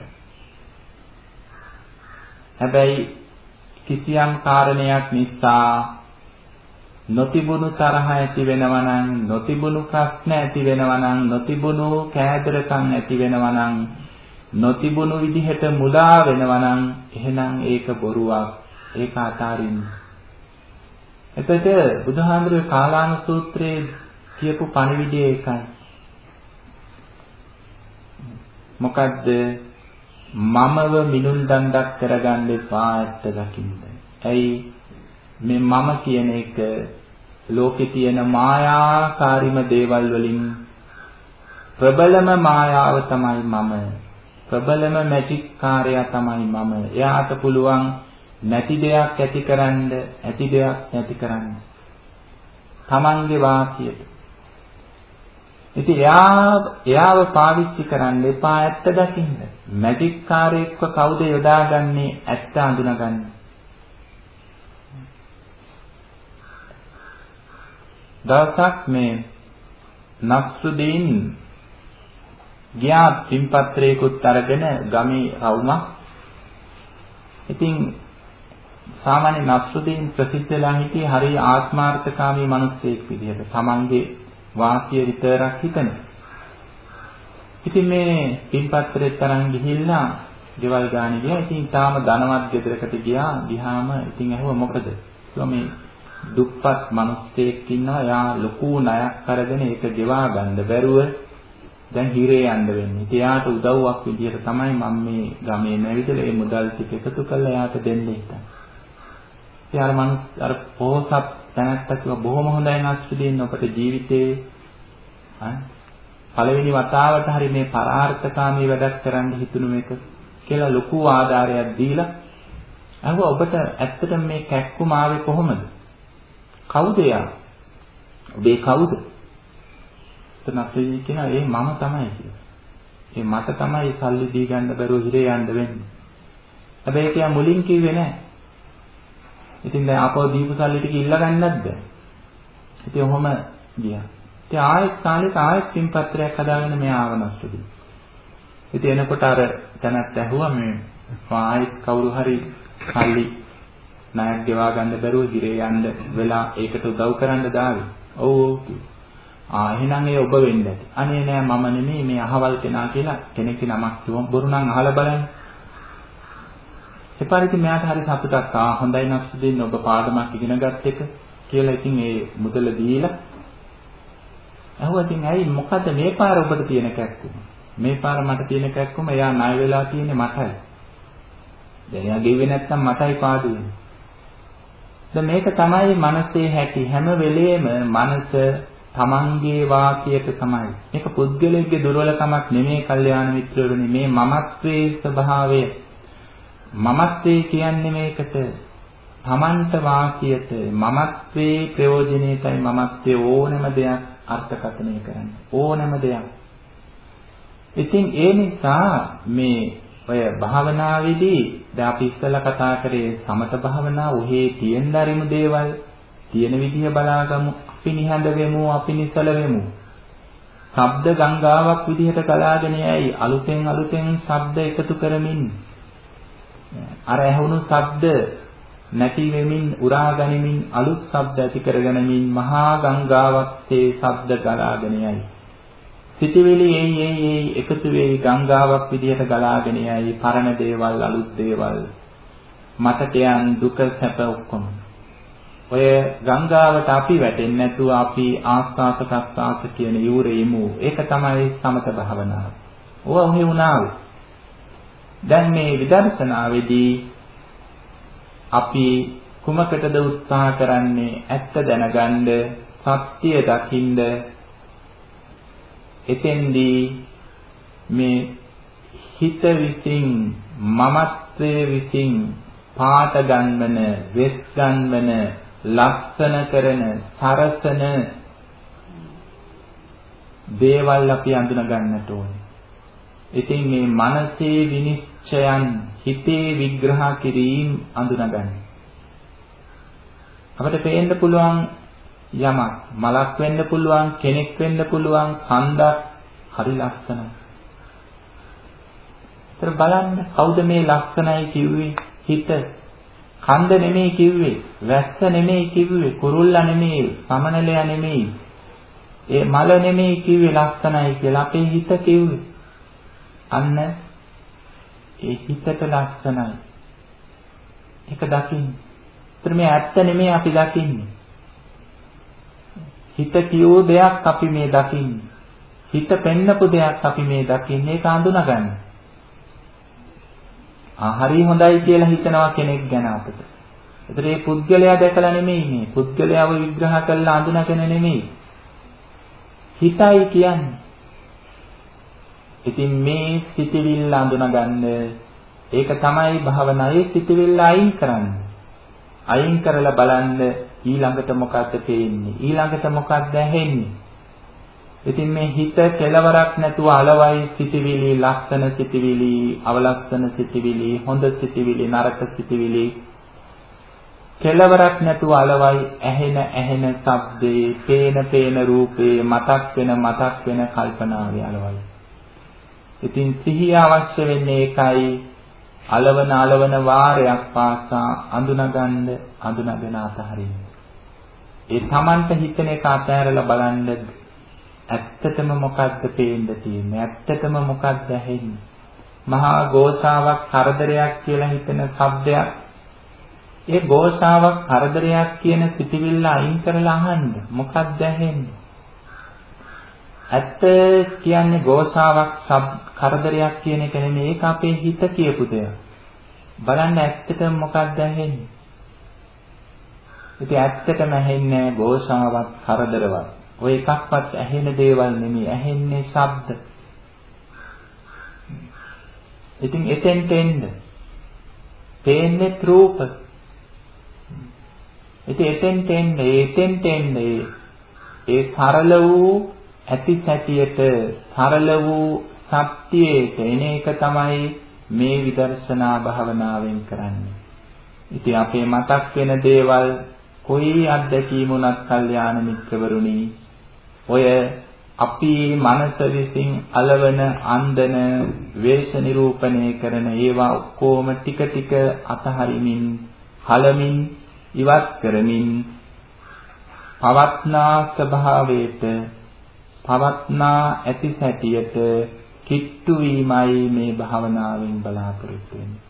හැබැයි කිසියම් කාරණයක් නිසා නොතිබුණු තරහ ඇති වෙනවා නම් නොතිබුණු ප්‍රශ්න ඇති වෙනවා නම් නොතිබුණු කෑදරකම් ඇති වෙනවා නම් නොතිබුණු විදිහට මුලා වෙනවා නම් එහෙනම් ඒක බොරුවක් ඒක අතාරින්න. එතකොට බුදුහාමුදුරුවෝ කාලාන සූත්‍රයේ කියපු පණිවිඩය ඒකයි. මොකද්ද? මමව මිනුම් දණ්ඩක් කරගන්න එපා ඇත්ත දකින්න. ඇයි මේ මම කියන එක ලෝකේ තියෙන මායාකාරීම දේවල් වලින් ප්‍රබලම මායාව තමයි මම. ප්‍රබලම මැජික් කාර්යය තමයි මම. එයාට පුළුවන් නැති දෙයක් ඇතිකරන්න, ඇති දෙයක් නැති කරන්න. Tamange වාසියට. ඉතින් එයා එයාව පාවිච්චි කරන්න එපා ඇත්ත දකින්න. මැජික් කාර්යයක්ව කවුද යොදාගන්නේ ඇත්ත අඳුනගන්න. දවසක් මේ නක්සුදීන් ගියා පින්පත්‍රයකුත් අරගෙන ගමේ රවුමක්. ඉතින් සාමාන්‍ය නක්සුදීන් ප්‍රසිද්ධලා හිටියේ හරිය ආත්මාර්ථකාමී මිනිස්සෙක් විදිහට. Tamange වාසිය විතරක් හිතන. ඉතින් මේ පින්පත්‍රේ තරන් ගිහිල්ලා ගෙවල් ගානේ ගියා. ඉතින් තාම ධනවත් ගෙදරකට ගියා. ගියාම ඉතින් ඇහුවා මොකද? කිව්වා මේ දුප්පත් මිනිස්සෙක් ඉන්නවා. යා ලොකු ණයක් අරගෙන ඒක ගෙවා ගන්න බැරුව දැන් හිරේ යන්න වෙන්නේ. ඉතින් යාට උදව්වක් විදියට තමයි මම මේ ගමේ නැවිදලා මේ මුදල් ටික එකතු කරලා යාට දෙන්න හිතන්නේ. ඉතින් අර මනුස්ස අර පොහොසත් තැනත්තා කිව්වා බොහොම හොඳයි නැස්ති දෙන්න ඔබට ජීවිතේ ආ පළවෙනි වතාවට හරි මේ පරාර්ථකාමී වැඩක් කරන්න හිතුණු මේක කියලා ලොකු ආධාරයක් දීලා අහුවා ඔබට ඇත්තටම මේ කැක්කුම ආවේ කොහොමද? කවුද යා? ඔබේ කවුද? නැත්නම් කියනවා ඒ මම තමයි කියලා. ඒ මට තමයි සල්ලි දී ගන්න බැරුව හිරේ යන්න වෙන්නේ. හැබැයි ඒක මුලින් කිව්වේ නෑ. ඉතින් දැන් ආපහු දීපු සල්ලි ටික ඉල්ල ගන්නත් බෑ. ඉතින් ඔහොම ගියා. ඉතින් ආයෙත් කාලෙක ආයෙත් පින්පත්‍රයක් හදාගෙන මෙයා ආවනස්සුදී. ඉතින් එනකොට අර තැනත් ඇහුවා මේ ආයෙත් කවුරු හරි සල්ලි ණයක් ගෙවා ගන්න බැරුව හිරේ යන්න වෙලා ඒකට උදව් කරන්න දාවේ. ඔව් ඔව් ආ එහෙනම් ඒ ඔබ වෙන්න ඇති. අනේ නෑ මම නෙමෙයි මේ අහවල් කෙනා කියලා කෙනෙක්ගේ නමක් කිව්වම බොරු නම් අහලා බලන්න. එපාරිති මෙයාට හරි සතුටක් ආ හොඳයි නක්සු දෙන්න ඔබ පාඩමක් ඉගෙන ගත්ත එක කියලා ඉතින් ඒ මුදල දීලා අහුවා ඉතින් ඇයි මොකද මේ පාර ඔබට තියෙන කැක්කුම? මේ පාර මට තියෙන කැක්කුම එයා ණය වෙලා තියෙන්නේ මටයි. දැන් එයා ගෙව්වේ නැත්තම් මටයි පාඩු වෙන්නේ. දැන් මේක තමයි මනසේ හැටි හැම වෙලෙම මනස තමන්ගේ වාසියට තමයි. මේක පුද්ගලයෙක්ගේ දුර්වලකමක් නෙමෙයි කල්යාණ මිත්‍රවරුනි මේ මමත්වයේ ස්වභාවය. මමත්වයේ කියන්නේ මේකට තමන්ට වාසියට මමත්වයේ ප්‍රයෝජනෙටයි මමත්වයේ ඕනම දෙයක් අර්ථකථනය කරන්නේ. ඕනම දෙයක්. ඉතින් ඒ නිසා මේ ඔය භාවනාවේදී දැන් අපි ඉස්සෙල්ලා කතා කරේ සමත භාවනාව ඔහේ තියෙන දරිමු දේවල් තියෙන විදිහ බලාගමු අපි නිහඬ වෙමු අපි නිසල වෙමු. ශබ්ද ගංගාවක් විදිහට ගලාගෙන යයි අලුතෙන් අලුතෙන් ශබ්ද එකතු කරමින් අර ඇහුණු ශබ්ද නැති වෙමින් උරා ගනිමින් අලුත් ශබ්ද ඇති කරගනිමින් මහා ගංගාවක් තේ ශබ්ද ගලාගෙන යයි. සිටිවිලි එයි එයි එයි එකතු වෙයි ගංගාවක් විදිහට ගලාගෙන යයි පරණ දේවල් අලුත් දේවල් මතකයන් දුක සැප ඔක්කොම ඔය ගංගාවට අපි වැටෙන්නේ නැතුව අපි ආස්වාස ප්‍රස්වාස කියන යූරෙමු. ඒක තමයි සමත භාවනාව. ඕවා උහි වුණාවේ. දැන් මේ විදර්ශනාවේදී අපි කුමකටද උත්සාහ කරන්නේ? ඇත්ත දැනගන්න, සත්‍ය දකින්න. එතෙන්දී මේ හිත විසින් මමත්වයේ විසින් පාට ගන්වන, වෙස් ගන්වන ලස්සන කරන, සරසන දේවල් අපි අඳුන ගන්නට ඕනේ. ඉතින් මේ මනසේ විනිශ්චය ලක්ෂයන් හිතේ විග්‍රහ කිරීම අඳුනගන්න. අපිට පේන්න පුළුවන් යමක් මලක් වෙන්න පුළුවන් කෙනෙක් වෙන්න පුළුවන් කන්දක් හරි ලස්සනයි. ඒතර බලන්න කවුද මේ ලස්සනයි කිව්වේ? හිත. කන්ද නෙමෙයි කිව්වේ. වැස්ස නෙමෙයි කිව්වේ. කුරුල්ලා නෙමෙයි. සමනලයා නෙමෙයි. ඒ මල නෙමෙයි කිව්වේ ලස්සනයි කියලා අපේ හිත කිව්වේ. අන්න ඒ හිතට ලස්සනයි. ඒක දකින්න. ඒතර මේ ඇත්ත නෙමෙයි අපි දකින්නේ. හිත කියෝ දෙයක් අපි මේ දකින්නේ. හිත පෙන්නපු දෙයක් අපි මේ දකින්නේ ඒක අඳුනගන්න. ආ හරි හොඳයි කියලා හිතනවා කෙනෙක් ගැන අපිට. ඒතර මේ පුද්ගලයා දැකලා නෙමෙයි මේ. පුද්ගලයාව විග්‍රහ කරලා අඳුනගෙන නෙමෙයි. හිතයි කියන්නේ. ඉතින් මේ සිතිවිල්ල අඳුනගන්න ඒක තමයි භාවනාවේ සිතිවිල්ල අයින් කරන්න. අයින් කරලා බලන්න ඊළඟට මොකද්ද පේන්නේ? ඊළඟට මොකද්ද ඇහෙන්නේ? ඉතින් මේ හිත කෙලවරක් නැතුව අලවයි සිටිවිලි, ලස්සන සිටිවිලි, අවලස්සන සිටිවිලි, හොඳ සිටිවිලි, නරක සිටිවිලි කෙලවරක් නැතුව අලවයි ඇහෙන ඇහෙන ශබ්දේ, පේන පේන රූපේ, මතක් වෙන මතක් වෙන කල්පනාවේ අලවයි. ඉතින් සිහිය අවශ්‍ය වෙන්නේ ඒකයි අලවන අලවන වාරයක් පාසා අඳුනගන්න අඳුනගෙන අතහරින්න. ඒ Tamanta හිතන එක අතහැරලා බලන්න ඇත්තටම මොකද්ද පේන්න තියෙන්නේ? ඇත්තටම මොකද්ද ඇහෙන්නේ? මහා ගෝසාවක් කරදරයක් කියලා හිතන શબ્දයක් ඒ ගෝසාවක් කරදරයක් කියන සිටිවිල්ල අයින් කරලා අහන්න මොකක්ද ඇහෙන්නේ? ඇත්ත කියන්නේ ගෝසාවක් කරදරයක් කියන එක නෙමෙයි ඒක අපේ හිත කියපු දෙයක්. බලන්න ඇත්තටම මොකක්ද ඇහෙන්නේ? ඉතින් ඇත්තටම ඇහෙන්නේ ගෝසාවක් කරදරවත්. ඔය එකක්වත් ඇහෙන දේවල් නෙමෙයි ඇහෙන්නේ ශබ්ද. ඉතින් එතෙන්ට එන්න. පේන්නේ රූප. ඉතින් එතෙන්ට එන්න, එතෙන්ට එන්න ඒ සරල වූ ඇති සැටියට සරල වූ සත්‍යයට එන එක තමයි මේ විදර්ශනා භාවනාවෙන් කරන්නේ. ඉතින් අපේ මතක් වෙන දේවල් කොයි අත්දැකීම උනත් කල්යාණ මිත්‍රවරුනි ඔය අපි මනස විසින් అలවන අන්දන වේශ නිරූපණය කරන ඒවා ඔක්කොම ටික ටික අතහරිමින් හලමින් ඉවත් කරමින් පවත්නා ස්වභාවයට පවත්නා ඇති සැටියට කිට්ටු වීමයි මේ භාවනාවෙන් බලාපොරොත්තු වෙන්නේ.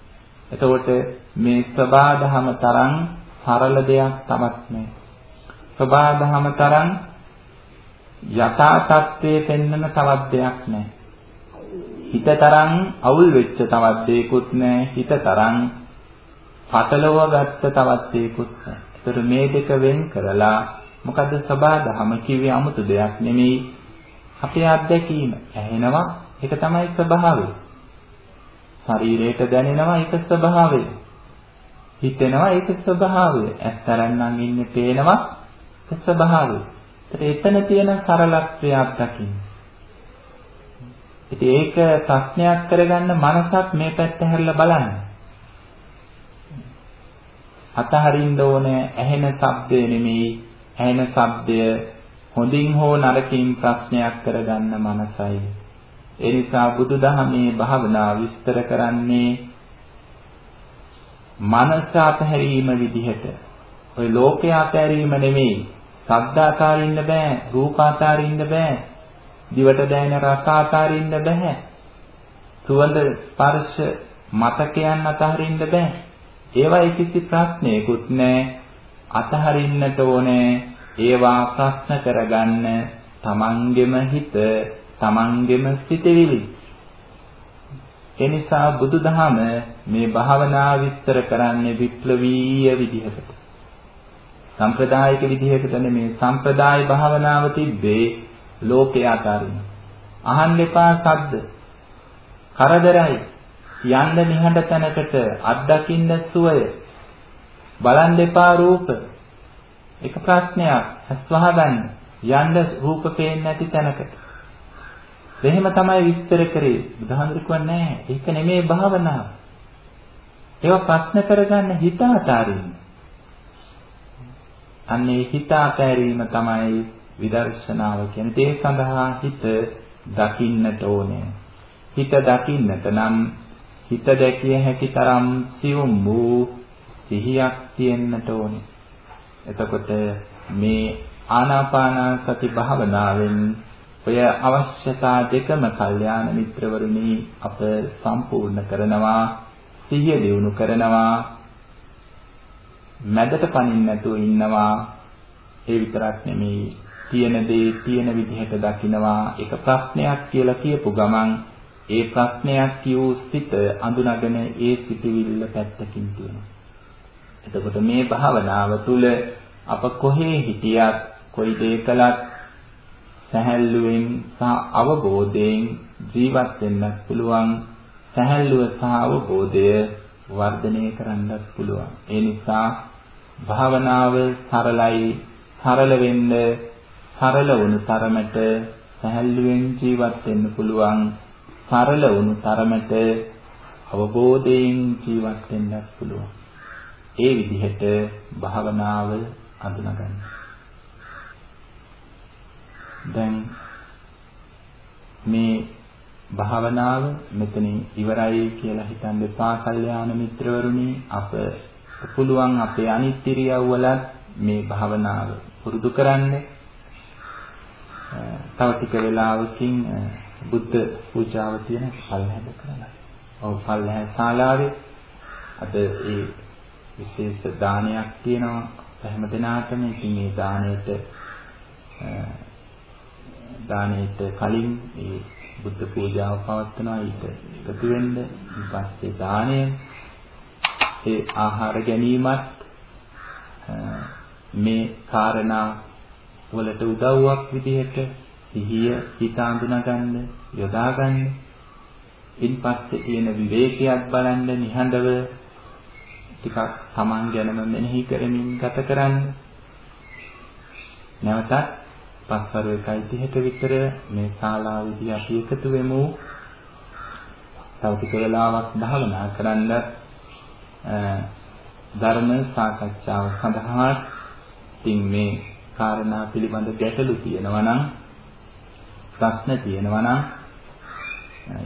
එතකොට මේ සබාධම තරම් සරල දෙයක් තවත් නැහැ. සබාධම තරම් යථා තත්ත්වයේ පෙන්වන තවත් දෙයක් නැහැ. හිත තරම් අවුල් වෙච්ච තවත් දෙයක්වත් නැහැ. හිත තරම් පතලව ගත්ත තවත් දෙයක්වත් නැහැ. ඒතර මේ දෙක වෙන් කරලා මොකද සබාධම කිව්වේ 아무තු දෙයක් නෙමෙයි. අපේ අත්දැකීම ඇහෙනවා ඒක තමයි ස්වභාවය. ශරීරයට දැනෙනවා ඒක ස්වභාවය. හිතෙනවා ඒක ස්වභාවය. ඇත්තරන්නම් ඉන්නේ පේනවා ඒක ස්වභාවය. එතන තියෙන සරලත්වයක් දකින්න. ඉතින් ඒක ප්‍රශ්නයක් කරගන්න මනසත් මේ පැත්ත හැරිලා බලන්න. අතහරින්න ඕනේ ඇහෙන ශබ්දය නෙමෙයි ඇහෙන ශබ්දය හොඳින් හෝ නරකින් ප්‍රශ්නයක් කරගන්න මනසයි. ඒ නිසා බුදුදහමේ භාවනා විස්තර කරන්නේ මනස අතහැරීම විදිහට. ওই ලෝකේ අතහැරීම නෙමෙයි. ශබ්ද අතාරින්න බෑ, රූප අතාරින්න බෑ, දිවට දැනෙන රස අතාරින්න බෑ. සුවඳ ස්පර්ශ මතකයන් අතහරින්න බෑ. ඒවා කිසි ප්‍රශ්නයකුත් නෑ. අතහරින්නට ඕනේ. ඒවා ප්‍රශ්න කරගන්න තමන්ගෙම හිත, තමන්ගෙම සිතවිලි. එනිසා බුදුදහම මේ භාවනා විස්තර කරන්නේ විප්ලවීය විදිහකට. සම්ප්‍රදායික විදිහකට නෙමේ සම්ප්‍රදාය භාවනාව තිබ්බේ ලෝකේ අතරින්. අහන්න එපා සද්ද. කරදරයි. යන්න නිහඬ තැනකට අත්දකින්න සුවය. බලන්න එපා රූප. එක ප්‍රශ්නයක් අස්වහගන්න. යන්න රූප පේන්නේ නැති තැනකට. එහෙම තමයි විස්තර කරේ. බුදුහාමුදුරු කියන්නේ නැහැ. ඒක නෙමෙයි භාවනාව. ඒවා ප්‍රශ්න කරගන්න හිත අතාරින්න. අන්නේ හිත අතෑරීම තමයි විදර්ශනාව කියන්නේ. ඒ සඳහා හිත දකින්නට ඕනේ. හිත දකින්නට නම් හිත දැකිය හැකි තරම් සියුම් වූ සිහියක් තියෙන්නට ඕනේ. එතකොට මේ ආනාපාන සති භාවනාවෙන් ඔය අවශ්‍යතා දෙකම කල්යාණ මිත්‍රවරුනි අප සම්පූර්ණ කරනවා සිහිය දියුණු කරනවා මැදට පනින්න නැතුව ඉන්නවා. ඒ විතරක් නෙමෙයි තියෙන දේ තියෙන විදිහට දකිනවා. ඒක ප්‍රශ්නයක් කියලා කියපු ගමන් ඒ ප්‍රශ්නයක් කියූ සිත අඳුනගෙන ඒ සිටිවිල්ල පැත්තකින් තියෙනවා. එතකොට මේ භාවනාව තුළ අප කොහේ හිටියත් කොයි දේ කළත් සැහැල්ලුවෙන් සහ අවබෝධයෙන් ජීවත් වෙන්නත් පුළුවන්. සැහැල්ලුව සහ අවබෝධය වර්ධනය කරන්නත් පුළුවන්. ඒ නිසා භාවනාව සරලයි සරල වෙන්න සරල වුණු තරමට සැහැල්ලුවෙන් ජීවත් වෙන්න පුළුවන්. සරල වුණු තරමට අවබෝධයෙන් ජීවත් වෙන්නත් පුළුවන්. ඒ විදිහට භාවනාව අඳුනගන්න. දැන් මේ භාවනාව මෙතනින් ඉවරයි කියලා හිතන් දෙපා කල්යාණ මිත්‍රවරුනි අප පුළුවන් අපේ අනිත් ඉරියව්වලත් මේ භාවනාව පුරුදු කරන්න. තව ටික වෙලාවකින් බුද්ධ පූජාව තියෙන පල්හැද කරලා. ඔව් පල්හැ ශාලාවේ අද ඒ විශේෂ දානයක් තියෙනවා හැම දිනාටම ඉතින් මේ දාණයට දාණයට කලින් ඒ බුද්ධ පූජාව පවත්වනවා ඊට එකතු වෙන්න ඊපස්සේ දාණය ඒ ආහාර ගැනීමත් මේ කාරණා වලට උදව්වක් විදිහට සිහිය හිත අඳුනගන්න යොදාගන්න ඉන්පස්සේ තියෙන විවේකයක් බලන්න නිහඬව ටිකක් Taman ගැනම මෙනෙහි කරමින් ගත කරන්න. නැවතත් පස්වරු 1:30ට විතර මේ ශාලාවේදී අපි එකතු වෙමු. තව ටික වෙලාවක් භාවනා කරන්න ධර්ම සාකච්ඡාව සඳහා තින් මේ කාරණා පිළිබඳ ගැටලු තියෙනවා නම් ප්‍රශ්න තියෙනවා නම්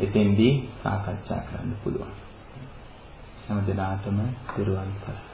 එතෙන්දී සාකච්ඡා කරන්න පුළුවන්. හැම දිනාටම දිරුවන් සරණයි